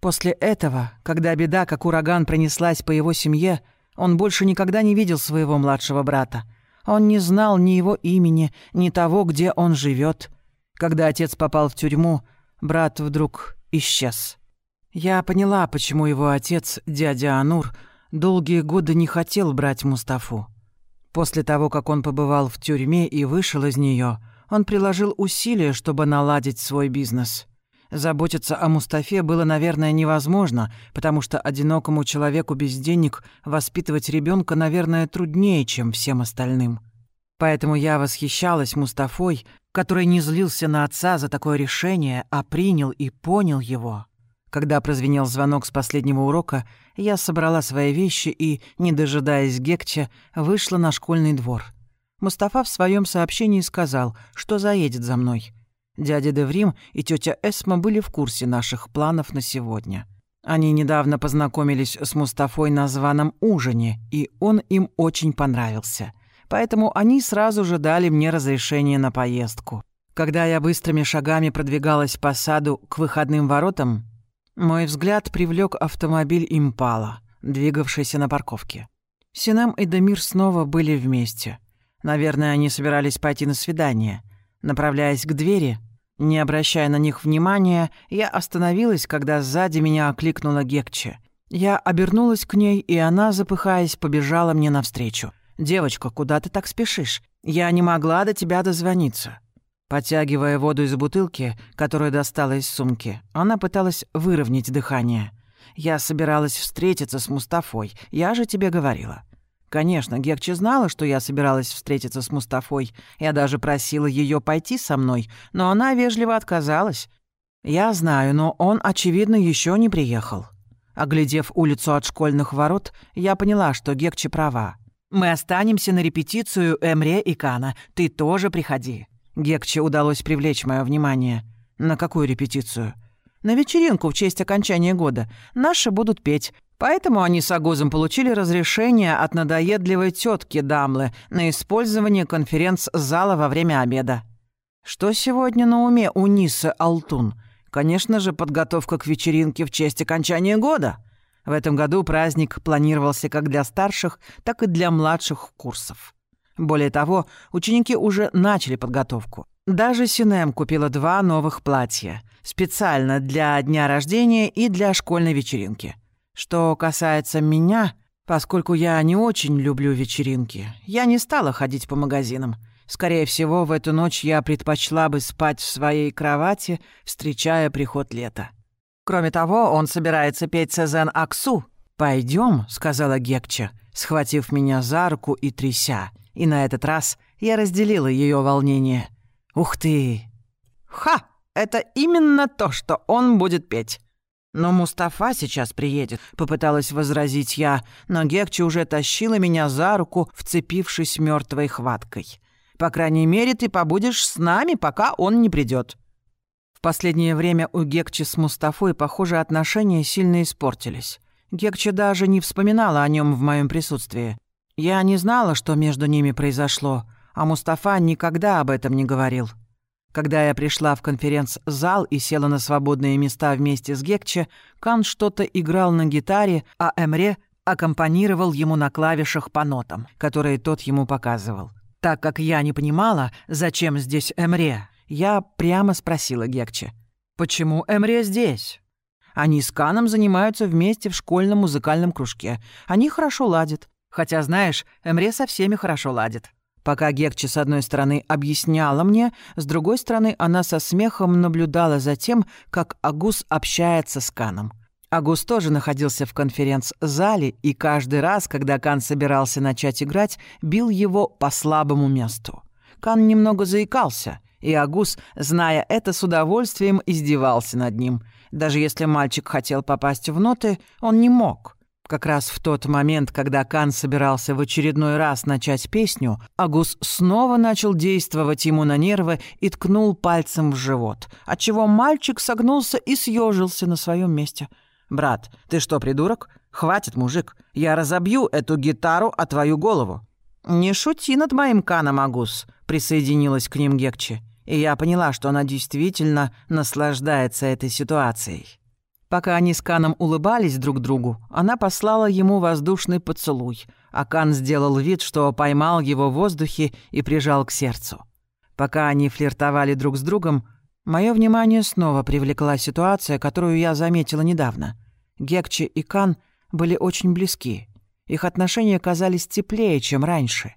После этого, когда беда, как ураган, пронеслась по его семье, он больше никогда не видел своего младшего брата. Он не знал ни его имени, ни того, где он живет. Когда отец попал в тюрьму, брат вдруг исчез. Я поняла, почему его отец, дядя Анур, долгие годы не хотел брать Мустафу. После того, как он побывал в тюрьме и вышел из нее, он приложил усилия, чтобы наладить свой бизнес. Заботиться о Мустафе было, наверное, невозможно, потому что одинокому человеку без денег воспитывать ребенка, наверное, труднее, чем всем остальным. Поэтому я восхищалась Мустафой, который не злился на отца за такое решение, а принял и понял его. Когда прозвенел звонок с последнего урока, я собрала свои вещи и, не дожидаясь Гекча, вышла на школьный двор. Мустафа в своем сообщении сказал, что заедет за мной. Дядя Деврим и тетя Эсма были в курсе наших планов на сегодня. Они недавно познакомились с Мустафой на званом ужине, и он им очень понравился. Поэтому они сразу же дали мне разрешение на поездку. Когда я быстрыми шагами продвигалась по саду к выходным воротам, мой взгляд привлек автомобиль «Импала», двигавшийся на парковке. Синам и Демир снова были вместе. Наверное, они собирались пойти на свидание. Направляясь к двери, не обращая на них внимания, я остановилась, когда сзади меня окликнула Гекче. Я обернулась к ней, и она, запыхаясь, побежала мне навстречу. «Девочка, куда ты так спешишь? Я не могла до тебя дозвониться». Потягивая воду из бутылки, которую достала из сумки, она пыталась выровнять дыхание. «Я собиралась встретиться с Мустафой, я же тебе говорила». Конечно, Гекче знала, что я собиралась встретиться с Мустафой. Я даже просила ее пойти со мной, но она вежливо отказалась. Я знаю, но он, очевидно, еще не приехал. Оглядев улицу от школьных ворот, я поняла, что Гекче права. «Мы останемся на репетицию Эмре и Кана. Ты тоже приходи». Гекче удалось привлечь мое внимание. «На какую репетицию?» «На вечеринку в честь окончания года. Наши будут петь. Поэтому они с Агузом получили разрешение от надоедливой тетки Дамлы на использование конференц-зала во время обеда. Что сегодня на уме у Нисы Алтун? Конечно же, подготовка к вечеринке в честь окончания года. В этом году праздник планировался как для старших, так и для младших курсов. Более того, ученики уже начали подготовку. Даже Синем купила два новых платья. Специально для дня рождения и для школьной вечеринки – что касается меня, поскольку я не очень люблю вечеринки, я не стала ходить по магазинам. Скорее всего, в эту ночь я предпочла бы спать в своей кровати, встречая приход лета. Кроме того, он собирается петь Сезен Аксу. Пойдем, сказала Гекча, схватив меня за руку и тряся. И на этот раз я разделила ее волнение. «Ух ты!» «Ха! Это именно то, что он будет петь!» «Но Мустафа сейчас приедет», — попыталась возразить я, но Гекче уже тащила меня за руку, вцепившись мертвой хваткой. «По крайней мере, ты побудешь с нами, пока он не придет. В последнее время у Гекче с Мустафой, похоже, отношения сильно испортились. Гекче даже не вспоминала о нем в моем присутствии. Я не знала, что между ними произошло, а Мустафа никогда об этом не говорил. Когда я пришла в конференц-зал и села на свободные места вместе с Гекче, Кан что-то играл на гитаре, а Эмре аккомпанировал ему на клавишах по нотам, которые тот ему показывал. Так как я не понимала, зачем здесь Эмре, я прямо спросила Гекче, «Почему Эмре здесь?» Они с Каном занимаются вместе в школьном музыкальном кружке. Они хорошо ладят. Хотя, знаешь, Эмре со всеми хорошо ладит. Пока Гекче с одной стороны объясняла мне, с другой стороны она со смехом наблюдала за тем, как Агус общается с Каном. Агус тоже находился в конференц-зале, и каждый раз, когда Кан собирался начать играть, бил его по слабому месту. Кан немного заикался, и Агус, зная это, с удовольствием издевался над ним. Даже если мальчик хотел попасть в ноты, он не мог. Как раз в тот момент, когда Кан собирался в очередной раз начать песню, Агус снова начал действовать ему на нервы и ткнул пальцем в живот, отчего мальчик согнулся и съежился на своем месте. «Брат, ты что, придурок? Хватит, мужик. Я разобью эту гитару о твою голову». «Не шути над моим Каном, Агус», — присоединилась к ним Гекче. И я поняла, что она действительно наслаждается этой ситуацией. Пока они с Каном улыбались друг другу, она послала ему воздушный поцелуй, а Кан сделал вид, что поймал его в воздухе и прижал к сердцу. Пока они флиртовали друг с другом, мое внимание снова привлекла ситуация, которую я заметила недавно. Гекче и Кан были очень близки. Их отношения казались теплее, чем раньше.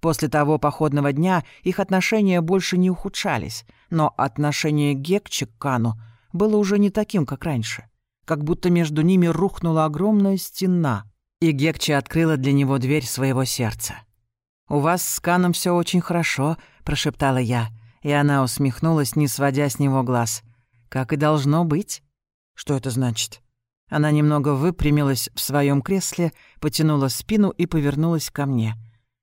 После того походного дня их отношения больше не ухудшались, но отношение Гекче к Кану — было уже не таким, как раньше. Как будто между ними рухнула огромная стена, и Гекче открыла для него дверь своего сердца. «У вас с Каном все очень хорошо», — прошептала я. И она усмехнулась, не сводя с него глаз. «Как и должно быть». «Что это значит?» Она немного выпрямилась в своем кресле, потянула спину и повернулась ко мне.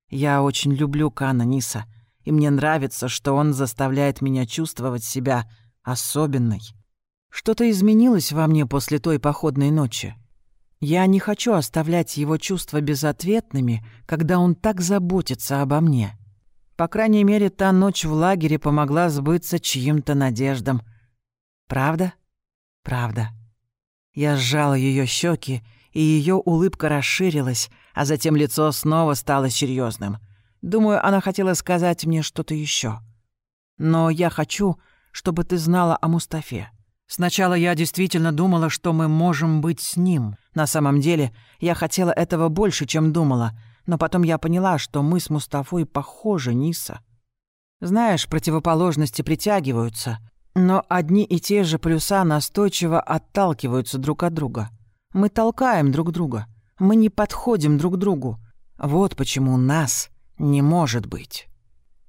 «Я очень люблю Кана Ниса, и мне нравится, что он заставляет меня чувствовать себя особенной. Что-то изменилось во мне после той походной ночи. Я не хочу оставлять его чувства безответными, когда он так заботится обо мне. По крайней мере, та ночь в лагере помогла сбыться чьим-то надеждам. Правда? Правда. Я сжала ее щеки, и ее улыбка расширилась, а затем лицо снова стало серьезным. Думаю, она хотела сказать мне что-то еще. Но я хочу, чтобы ты знала о Мустафе. Сначала я действительно думала, что мы можем быть с ним. На самом деле, я хотела этого больше, чем думала. Но потом я поняла, что мы с Мустафой похожи, Ниса. Знаешь, противоположности притягиваются. Но одни и те же плюса настойчиво отталкиваются друг от друга. Мы толкаем друг друга. Мы не подходим друг другу. Вот почему нас не может быть.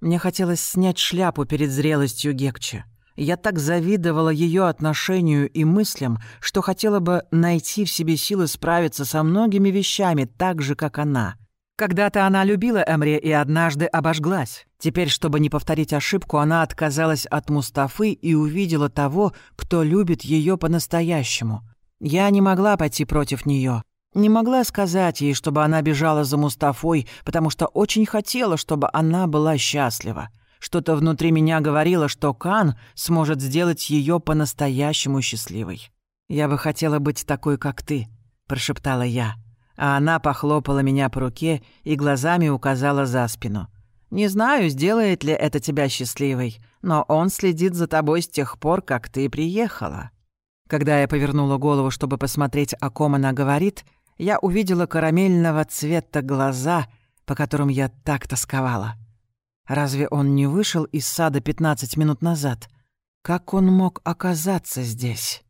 Мне хотелось снять шляпу перед зрелостью Гекче. Я так завидовала ее отношению и мыслям, что хотела бы найти в себе силы справиться со многими вещами так же, как она — когда-то она любила Эмре и однажды обожглась. Теперь, чтобы не повторить ошибку, она отказалась от Мустафы и увидела того, кто любит ее по-настоящему. Я не могла пойти против нее. Не могла сказать ей, чтобы она бежала за Мустафой, потому что очень хотела, чтобы она была счастлива. Что-то внутри меня говорило, что Кан сможет сделать ее по-настоящему счастливой. «Я бы хотела быть такой, как ты», — прошептала я а она похлопала меня по руке и глазами указала за спину. «Не знаю, сделает ли это тебя счастливой, но он следит за тобой с тех пор, как ты приехала». Когда я повернула голову, чтобы посмотреть, о ком она говорит, я увидела карамельного цвета глаза, по которым я так тосковала. Разве он не вышел из сада 15 минут назад? Как он мог оказаться здесь?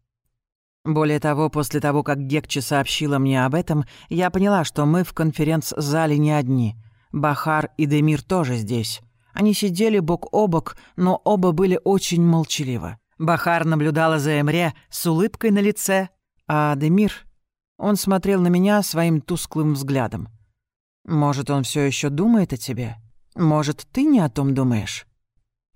Более того, после того, как Гекче сообщила мне об этом, я поняла, что мы в конференц-зале не одни. Бахар и Демир тоже здесь. Они сидели бок о бок, но оба были очень молчаливы. Бахар наблюдала за Эмре с улыбкой на лице, а Демир... Он смотрел на меня своим тусклым взглядом. «Может, он все еще думает о тебе? Может, ты не о том думаешь?»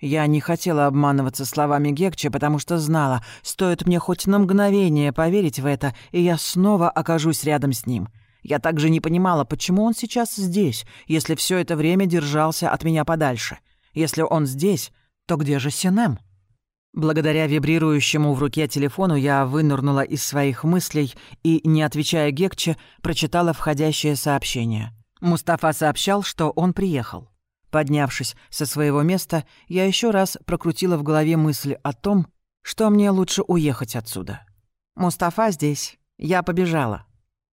Я не хотела обманываться словами Гекче, потому что знала, стоит мне хоть на мгновение поверить в это, и я снова окажусь рядом с ним. Я также не понимала, почему он сейчас здесь, если все это время держался от меня подальше. Если он здесь, то где же Синем? Благодаря вибрирующему в руке телефону я вынырнула из своих мыслей и, не отвечая Гекче, прочитала входящее сообщение. Мустафа сообщал, что он приехал. Поднявшись со своего места, я еще раз прокрутила в голове мысли о том, что мне лучше уехать отсюда. Мустафа здесь. Я побежала.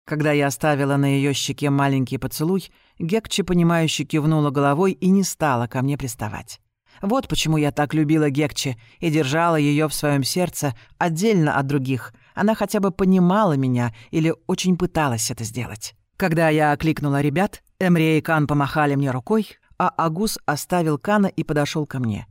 Когда я оставила на ее щеке маленький поцелуй, Гекче, понимающе кивнула головой и не стала ко мне приставать. Вот почему я так любила Гекче и держала ее в своем сердце отдельно от других. Она хотя бы понимала меня или очень пыталась это сделать. Когда я окликнула ребят, Эмре и Кан помахали мне рукой, а Агус оставил Кана и подошел ко мне.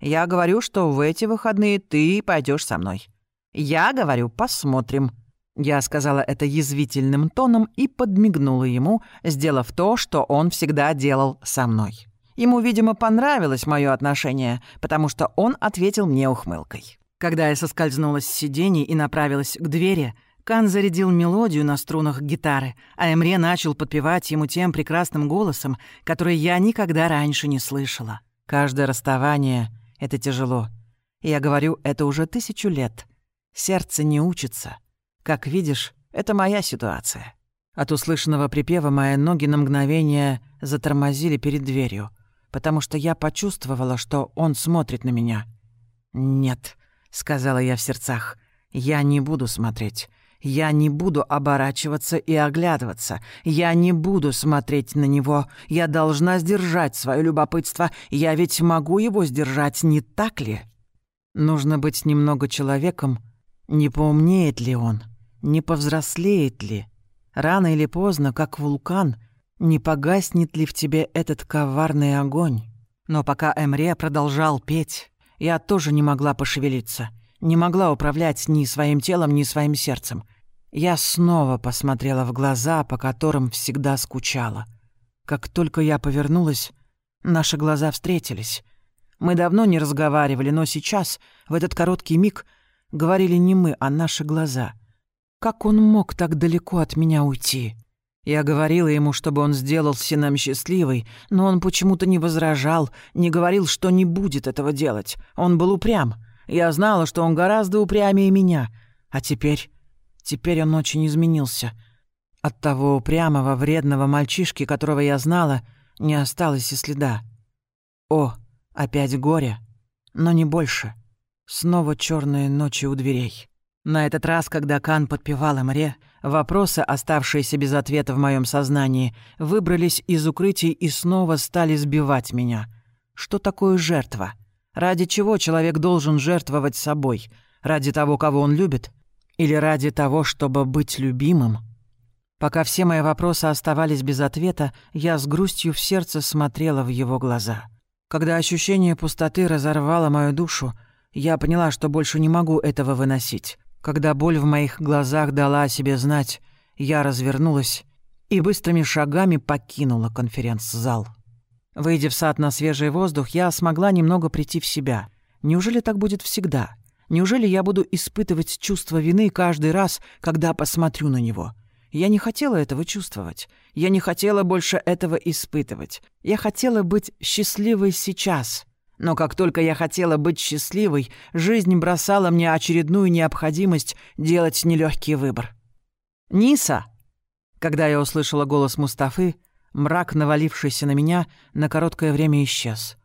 «Я говорю, что в эти выходные ты пойдешь со мной». «Я говорю, посмотрим». Я сказала это язвительным тоном и подмигнула ему, сделав то, что он всегда делал со мной. Ему, видимо, понравилось мое отношение, потому что он ответил мне ухмылкой. Когда я соскользнула с сидений и направилась к двери, Кан зарядил мелодию на струнах гитары, а Эмре начал подпевать ему тем прекрасным голосом, который я никогда раньше не слышала. Каждое расставание — это тяжело. я говорю, это уже тысячу лет. Сердце не учится. Как видишь, это моя ситуация. От услышанного припева мои ноги на мгновение затормозили перед дверью, потому что я почувствовала, что он смотрит на меня. «Нет», — сказала я в сердцах, — «я не буду смотреть. Я не буду оборачиваться и оглядываться. Я не буду смотреть на него. Я должна сдержать свое любопытство. Я ведь могу его сдержать, не так ли? Нужно быть немного человеком. Не поумнеет ли он? Не повзрослеет ли? Рано или поздно, как вулкан, не погаснет ли в тебе этот коварный огонь? Но пока Эмре продолжал петь, я тоже не могла пошевелиться, не могла управлять ни своим телом, ни своим сердцем. Я снова посмотрела в глаза, по которым всегда скучала. Как только я повернулась, наши глаза встретились. Мы давно не разговаривали, но сейчас, в этот короткий миг, говорили не мы, а наши глаза. Как он мог так далеко от меня уйти? Я говорила ему, чтобы он сделался нам счастливой, но он почему-то не возражал, не говорил, что не будет этого делать. Он был упрям. Я знала, что он гораздо упрямее меня. А теперь... Теперь он очень изменился. От того упрямого, вредного мальчишки, которого я знала, не осталось и следа. О, опять горе, но не больше. Снова черные ночи у дверей. На этот раз, когда Кан подпевал Эмре, вопросы, оставшиеся без ответа в моем сознании, выбрались из укрытий и снова стали сбивать меня. Что такое жертва? Ради чего человек должен жертвовать собой? Ради того, кого он любит? Или ради того, чтобы быть любимым? Пока все мои вопросы оставались без ответа, я с грустью в сердце смотрела в его глаза. Когда ощущение пустоты разорвало мою душу, я поняла, что больше не могу этого выносить. Когда боль в моих глазах дала о себе знать, я развернулась и быстрыми шагами покинула конференц-зал. Выйдя в сад на свежий воздух, я смогла немного прийти в себя. Неужели так будет всегда? Неужели я буду испытывать чувство вины каждый раз, когда посмотрю на него? Я не хотела этого чувствовать. Я не хотела больше этого испытывать. Я хотела быть счастливой сейчас. Но как только я хотела быть счастливой, жизнь бросала мне очередную необходимость делать нелегкий выбор. «Ниса!» Когда я услышала голос Мустафы, мрак, навалившийся на меня, на короткое время исчез.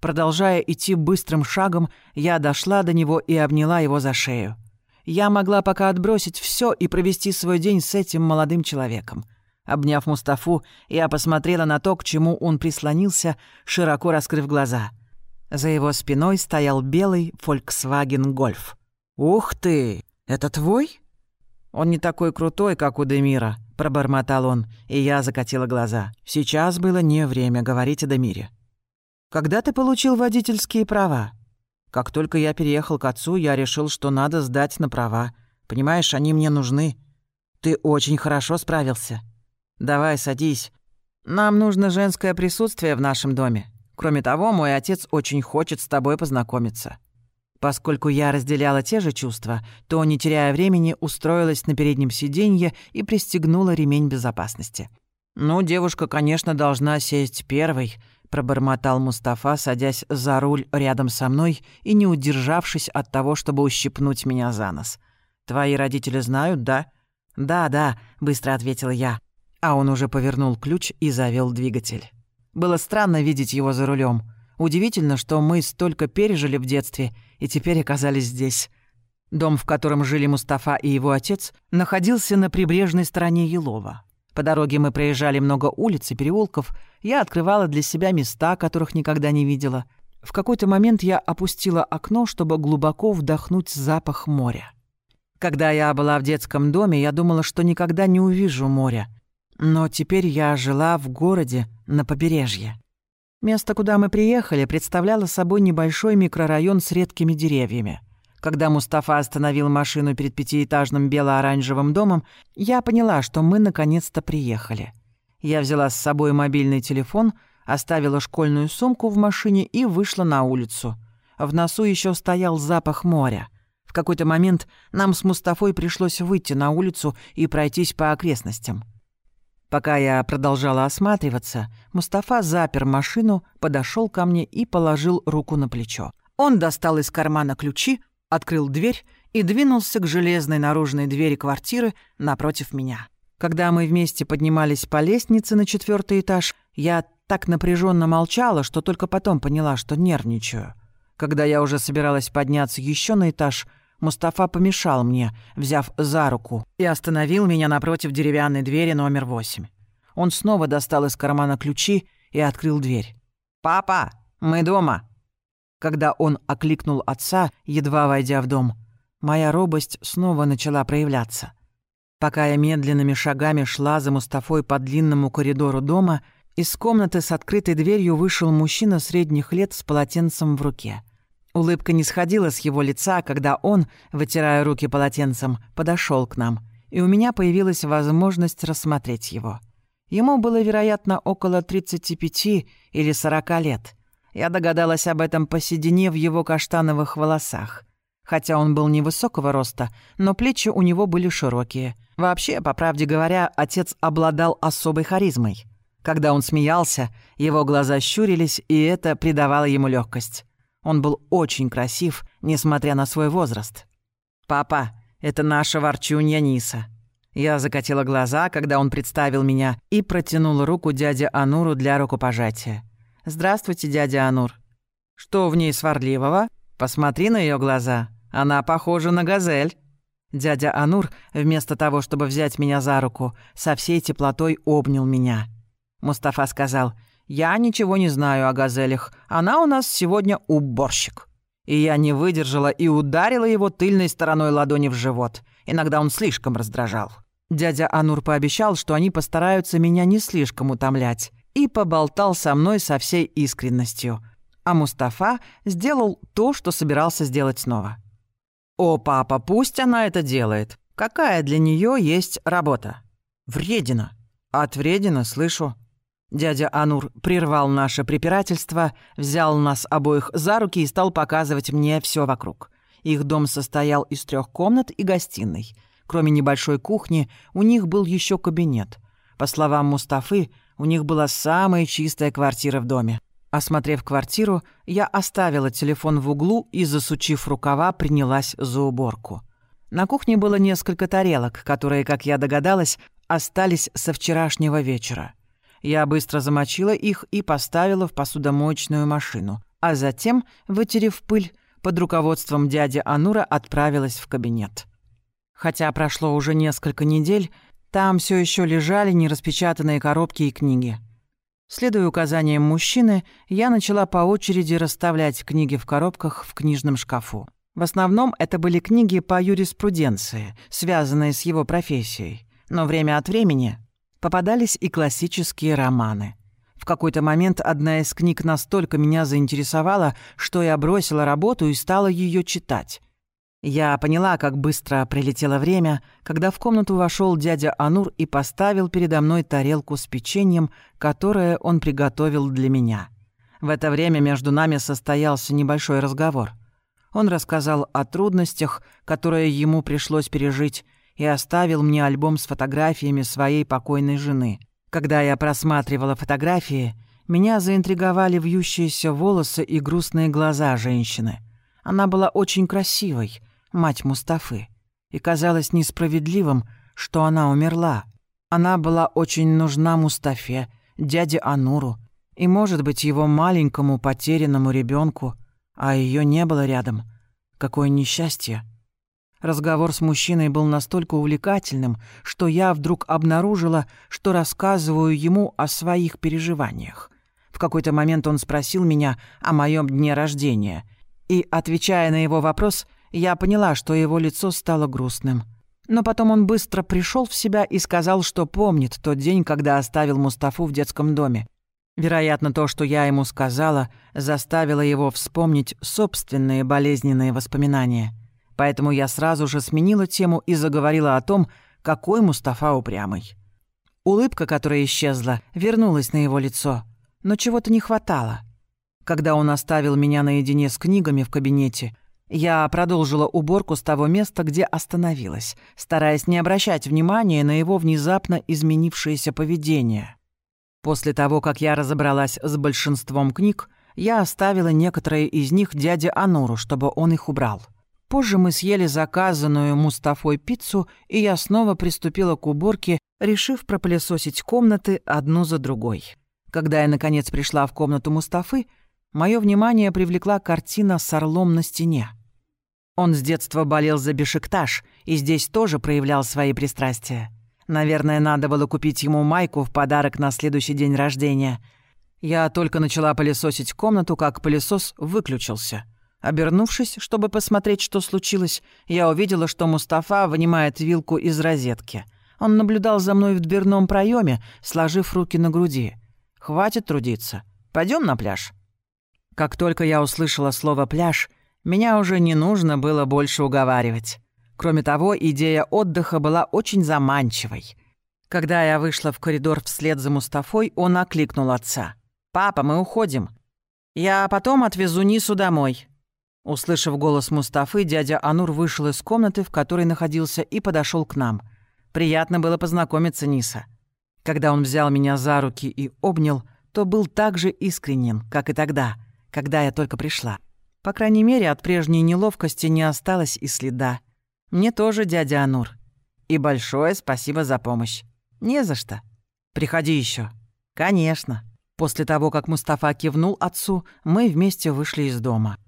Продолжая идти быстрым шагом, я дошла до него и обняла его за шею. Я могла пока отбросить все и провести свой день с этим молодым человеком. Обняв Мустафу, я посмотрела на то, к чему он прислонился, широко раскрыв глаза. За его спиной стоял белый Volkswagen Golf. «Ух ты! Это твой?» «Он не такой крутой, как у Демира», — пробормотал он, и я закатила глаза. Сейчас было не время говорить о Демире. «Когда ты получил водительские права?» «Как только я переехал к отцу, я решил, что надо сдать на права. Понимаешь, они мне нужны. Ты очень хорошо справился. Давай, садись. Нам нужно женское присутствие в нашем доме. Кроме того, мой отец очень хочет с тобой познакомиться». Поскольку я разделяла те же чувства, то, не теряя времени, устроилась на переднем сиденье и пристегнула ремень безопасности. «Ну, девушка, конечно, должна сесть первой», — пробормотал Мустафа, садясь за руль рядом со мной и не удержавшись от того, чтобы ущипнуть меня за нос. «Твои родители знают, да?» «Да, да», — быстро ответила я. А он уже повернул ключ и завел двигатель. Было странно видеть его за рулем. Удивительно, что мы столько пережили в детстве и теперь оказались здесь. Дом, в котором жили Мустафа и его отец, находился на прибрежной стороне Елова. По дороге мы проезжали много улиц и переулков. Я открывала для себя места, которых никогда не видела. В какой-то момент я опустила окно, чтобы глубоко вдохнуть запах моря. Когда я была в детском доме, я думала, что никогда не увижу моря — но теперь я жила в городе на побережье. Место, куда мы приехали, представляло собой небольшой микрорайон с редкими деревьями. Когда Мустафа остановил машину перед пятиэтажным бело-оранжевым домом, я поняла, что мы наконец-то приехали. Я взяла с собой мобильный телефон, оставила школьную сумку в машине и вышла на улицу. В носу еще стоял запах моря. В какой-то момент нам с Мустафой пришлось выйти на улицу и пройтись по окрестностям. Пока я продолжала осматриваться, Мустафа запер машину, подошел ко мне и положил руку на плечо. Он достал из кармана ключи, открыл дверь и двинулся к железной наружной двери квартиры напротив меня. Когда мы вместе поднимались по лестнице на четвертый этаж, я так напряженно молчала, что только потом поняла, что нервничаю. Когда я уже собиралась подняться еще на этаж, Мустафа помешал мне, взяв за руку, и остановил меня напротив деревянной двери номер восемь. Он снова достал из кармана ключи и открыл дверь. «Папа, мы дома!» Когда он окликнул отца, едва войдя в дом, моя робость снова начала проявляться. Пока я медленными шагами шла за Мустафой по длинному коридору дома, Из комнаты с открытой дверью вышел мужчина средних лет с полотенцем в руке. Улыбка не сходила с его лица, когда он, вытирая руки полотенцем, подошел к нам, и у меня появилась возможность рассмотреть его. Ему было, вероятно, около 35 или 40 лет. Я догадалась об этом по седине в его каштановых волосах. Хотя он был невысокого роста, но плечи у него были широкие. Вообще, по правде говоря, отец обладал особой харизмой. Когда он смеялся, его глаза щурились, и это придавало ему легкость. Он был очень красив, несмотря на свой возраст. «Папа, это наша ворчунья Ниса». Я закатила глаза, когда он представил меня, и протянула руку дяде Ануру для рукопожатия. «Здравствуйте, дядя Анур». «Что в ней сварливого? Посмотри на ее глаза. Она похожа на газель». Дядя Анур, вместо того, чтобы взять меня за руку, со всей теплотой обнял меня. Мустафа сказал, «Я ничего не знаю о газелях. Она у нас сегодня уборщик». И я не выдержала и ударила его тыльной стороной ладони в живот. Иногда он слишком раздражал. Дядя Анур пообещал, что они постараются меня не слишком утомлять, и поболтал со мной со всей искренностью. А Мустафа сделал то, что собирался сделать снова. «О, папа, пусть она это делает. Какая для нее есть работа?» «Вредина». «От вредина слышу». Дядя Анур прервал наше препирательство, взял нас обоих за руки и стал показывать мне все вокруг. Их дом состоял из трех комнат и гостиной. Кроме небольшой кухни, у них был еще кабинет. По словам Мустафы, у них была самая чистая квартира в доме. Осмотрев квартиру, я оставила телефон в углу и, засучив рукава, принялась за уборку. На кухне было несколько тарелок, которые, как я догадалась, остались со вчерашнего вечера. Я быстро замочила их и поставила в посудомоечную машину, а затем, вытерев пыль, под руководством дяди Анура отправилась в кабинет. Хотя прошло уже несколько недель, там все еще лежали нераспечатанные коробки и книги. Следуя указаниям мужчины, я начала по очереди расставлять книги в коробках в книжном шкафу. В основном это были книги по юриспруденции, связанные с его профессией. Но время от времени попадались и классические романы. В какой-то момент одна из книг настолько меня заинтересовала, что я бросила работу и стала ее читать. Я поняла, как быстро прилетело время, когда в комнату вошел дядя Анур и поставил передо мной тарелку с печеньем, которое он приготовил для меня. В это время между нами состоялся небольшой разговор. Он рассказал о трудностях, которые ему пришлось пережить, и оставил мне альбом с фотографиями своей покойной жены. Когда я просматривала фотографии, меня заинтриговали вьющиеся волосы и грустные глаза женщины. Она была очень красивой — мать Мустафы, и казалось несправедливым, что она умерла. Она была очень нужна Мустафе, дяде Ануру и, может быть, его маленькому потерянному ребенку, а ее не было рядом. Какое несчастье! Разговор с мужчиной был настолько увлекательным, что я вдруг обнаружила, что рассказываю ему о своих переживаниях. В какой-то момент он спросил меня о моем дне рождения, и, отвечая на его вопрос, я поняла, что его лицо стало грустным. Но потом он быстро пришел в себя и сказал, что помнит тот день, когда оставил Мустафу в детском доме. Вероятно, то, что я ему сказала, заставило его вспомнить собственные болезненные воспоминания. Поэтому я сразу же сменила тему и заговорила о том, какой Мустафа упрямый. Улыбка, которая исчезла, вернулась на его лицо, но чего-то не хватало. Когда он оставил меня наедине с книгами в кабинете, я продолжила уборку с того места, где остановилась, стараясь не обращать внимания на его внезапно изменившееся поведение. После того, как я разобралась с большинством книг, я оставила некоторые из них дяде Ануру, чтобы он их убрал. Позже мы съели заказанную Мустафой пиццу, и я снова приступила к уборке, решив пропылесосить комнаты одну за другой. Когда я, наконец, пришла в комнату Мустафы, мое внимание привлекла картина с орлом на стене. Он с детства болел за Бешикташ и здесь тоже проявлял свои пристрастия. Наверное, надо было купить ему майку в подарок на следующий день рождения. Я только начала пылесосить комнату, как пылесос выключился. Обернувшись, чтобы посмотреть, что случилось, я увидела, что Мустафа вынимает вилку из розетки. Он наблюдал за мной в дверном проеме, сложив руки на груди. Хватит трудиться. Пойдем на пляж». Как только я услышала слово «пляж», меня уже не нужно было больше уговаривать. Кроме того, идея отдыха была очень заманчивой. Когда я вышла в коридор вслед за Мустафой, он окликнул отца. «Папа, мы уходим. Я потом отвезу Нису домой». Услышав голос Мустафы, дядя Анур вышел из комнаты, в которой находился, и подошел к нам. Приятно было познакомиться, Ниса. Когда он взял меня за руки и обнял, то был так же искренен, как и тогда, когда я только пришла. По крайней мере, от прежней неловкости не осталось и следа. Мне тоже, дядя Анур. И большое спасибо за помощь. Не за что. Приходи еще. Конечно. После того, как Мустафа кивнул отцу, мы вместе вышли из дома.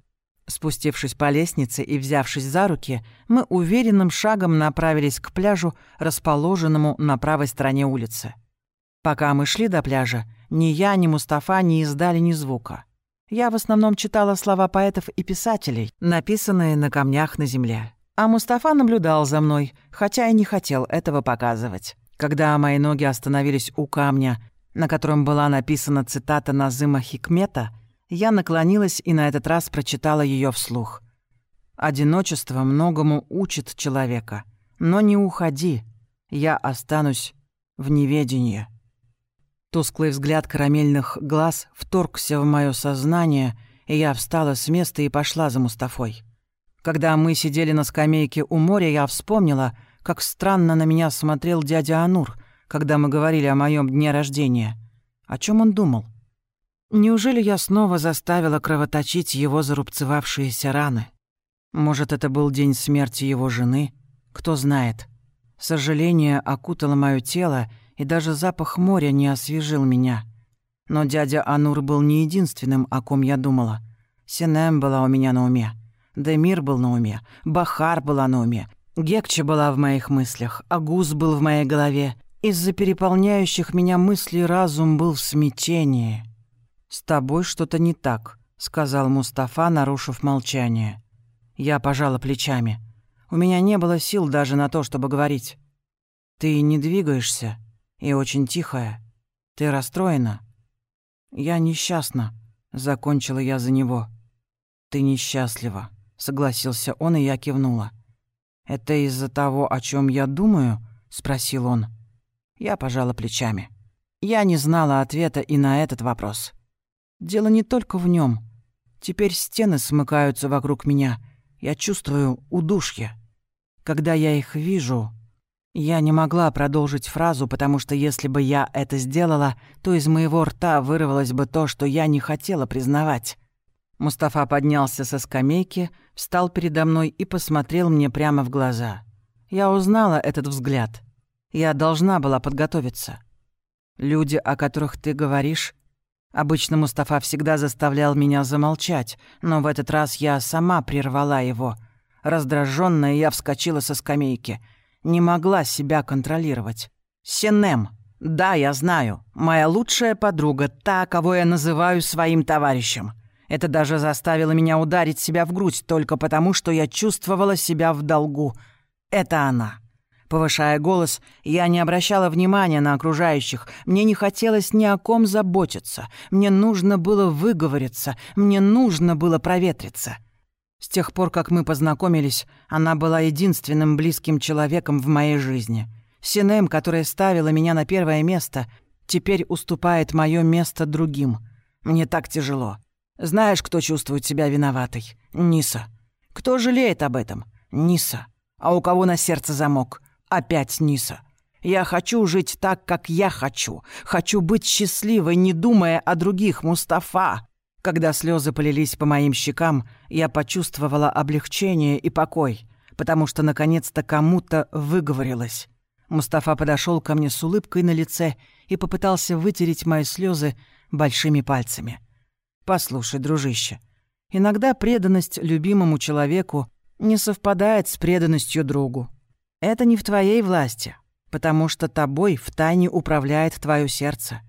Спустившись по лестнице и взявшись за руки, мы уверенным шагом направились к пляжу, расположенному на правой стороне улицы. Пока мы шли до пляжа, ни я, ни Мустафа не издали ни звука. Я в основном читала слова поэтов и писателей, написанные на камнях на земле. А Мустафа наблюдал за мной, хотя и не хотел этого показывать. Когда мои ноги остановились у камня, на котором была написана цитата Назыма Хикмета, я наклонилась и на этот раз прочитала ее вслух. «Одиночество многому учит человека, но не уходи, я останусь в неведении». Тусклый взгляд карамельных глаз вторгся в мое сознание, и я встала с места и пошла за Мустафой. Когда мы сидели на скамейке у моря, я вспомнила, как странно на меня смотрел дядя Анур, когда мы говорили о моем дне рождения. О чем он думал? Неужели я снова заставила кровоточить его зарубцевавшиеся раны? Может, это был день смерти его жены? Кто знает. Сожаление окутало мое тело, и даже запах моря не освежил меня. Но дядя Анур был не единственным, о ком я думала. Синем была у меня на уме. Демир был на уме. Бахар была на уме. Гекча была в моих мыслях. Агуз был в моей голове. Из-за переполняющих меня мыслей разум был в смятении. «С тобой что-то не так», — сказал Мустафа, нарушив молчание. Я пожала плечами. У меня не было сил даже на то, чтобы говорить. «Ты не двигаешься?» И очень тихая. Ты расстроена?» «Я несчастна», — закончила я за него. «Ты несчастлива», — согласился он, и я кивнула. «Это из-за того, о чем я думаю?» — спросил он. Я пожала плечами. Я не знала ответа и на этот вопрос. Дело не только в нем. Теперь стены смыкаются вокруг меня. Я чувствую удушье. Когда я их вижу, я не могла продолжить фразу, потому что если бы я это сделала, то из моего рта вырвалось бы то, что я не хотела признавать. Мустафа поднялся со скамейки, встал передо мной и посмотрел мне прямо в глаза. Я узнала этот взгляд. Я должна была подготовиться. Люди, о которых ты говоришь... Обычно Мустафа всегда заставлял меня замолчать, но в этот раз я сама прервала его. Раздражённая, я вскочила со скамейки — не могла себя контролировать. Сенем. Да, я знаю. Моя лучшая подруга, та, кого я называю своим товарищем. Это даже заставило меня ударить себя в грудь только потому, что я чувствовала себя в долгу. Это она. Повышая голос, я не обращала внимания на окружающих. Мне не хотелось ни о ком заботиться. Мне нужно было выговориться. Мне нужно было проветриться. С тех пор, как мы познакомились, она была единственным близким человеком в моей жизни. Синем, которая ставила меня на первое место, теперь уступает мое место другим. Мне так тяжело. Знаешь, кто чувствует себя виноватой? Ниса. Кто жалеет об этом? Ниса. А у кого на сердце замок? Опять Ниса. Я хочу жить так, как я хочу. Хочу быть счастливой, не думая о других, Мустафа. Когда слезы полились по моим щекам, я почувствовала облегчение и покой, потому что наконец-то кому-то выговорилась. Мустафа подошел ко мне с улыбкой на лице и попытался вытереть мои слезы большими пальцами. «Послушай, дружище, иногда преданность любимому человеку не совпадает с преданностью другу. Это не в твоей власти, потому что тобой втайне управляет твое сердце.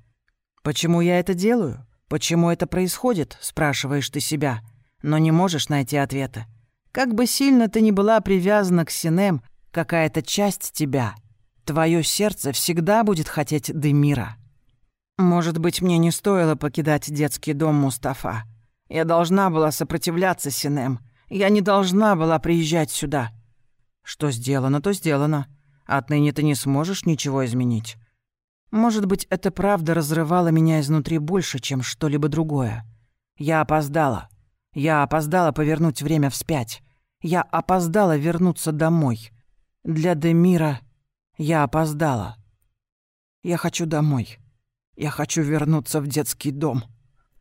Почему я это делаю? «Почему это происходит?» — спрашиваешь ты себя, но не можешь найти ответа. Как бы сильно ты ни была привязана к Синем, какая-то часть тебя, твое сердце всегда будет хотеть Демира. Может быть, мне не стоило покидать детский дом Мустафа. Я должна была сопротивляться Синем. Я не должна была приезжать сюда. Что сделано, то сделано. Отныне ты не сможешь ничего изменить. Может быть, эта правда разрывала меня изнутри больше, чем что-либо другое. Я опоздала. Я опоздала повернуть время вспять. Я опоздала вернуться домой. Для Демира я опоздала. Я хочу домой. Я хочу вернуться в детский дом.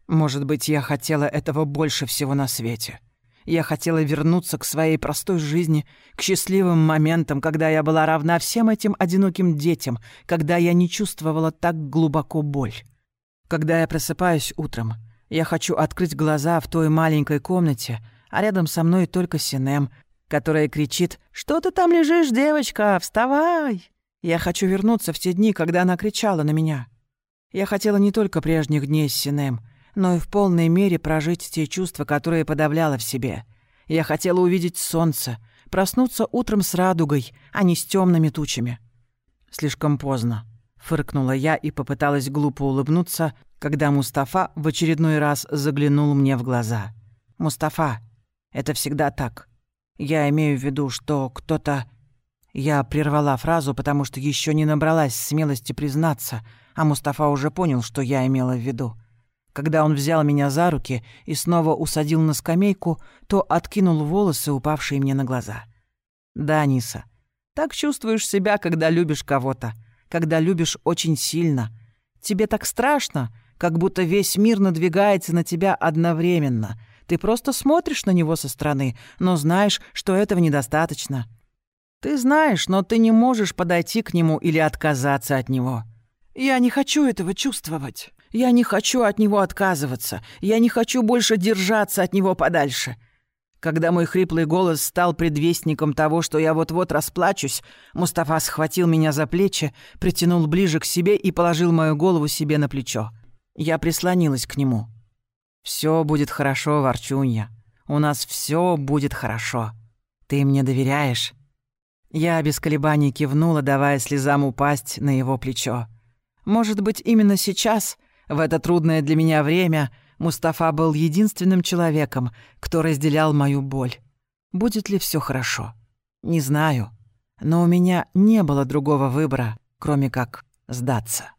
Может быть, я хотела этого больше всего на свете. Я хотела вернуться к своей простой жизни, к счастливым моментам, когда я была равна всем этим одиноким детям, когда я не чувствовала так глубоко боль. Когда я просыпаюсь утром, я хочу открыть глаза в той маленькой комнате, а рядом со мной только Синем, которая кричит «Что ты там лежишь, девочка? Вставай!» Я хочу вернуться в те дни, когда она кричала на меня. Я хотела не только прежних дней с Синем, но и в полной мере прожить те чувства, которые подавляла в себе. Я хотела увидеть солнце, проснуться утром с радугой, а не с темными тучами. Слишком поздно. Фыркнула я и попыталась глупо улыбнуться, когда Мустафа в очередной раз заглянул мне в глаза. «Мустафа, это всегда так. Я имею в виду, что кто-то...» Я прервала фразу, потому что еще не набралась смелости признаться, а Мустафа уже понял, что я имела в виду. Когда он взял меня за руки и снова усадил на скамейку, то откинул волосы, упавшие мне на глаза. «Да, Ниса, так чувствуешь себя, когда любишь кого-то, когда любишь очень сильно. Тебе так страшно, как будто весь мир надвигается на тебя одновременно. Ты просто смотришь на него со стороны, но знаешь, что этого недостаточно. Ты знаешь, но ты не можешь подойти к нему или отказаться от него. Я не хочу этого чувствовать. Я не хочу от него отказываться. Я не хочу больше держаться от него подальше. Когда мой хриплый голос стал предвестником того, что я вот-вот расплачусь, Мустафа схватил меня за плечи, притянул ближе к себе и положил мою голову себе на плечо. Я прислонилась к нему. «Все будет хорошо, Ворчунья. У нас все будет хорошо. Ты мне доверяешь?» Я без колебаний кивнула, давая слезам упасть на его плечо. Может быть, именно сейчас — в это трудное для меня время Мустафа был единственным человеком, кто разделял мою боль. Будет ли все хорошо? Не знаю. Но у меня не было другого выбора, кроме как сдаться.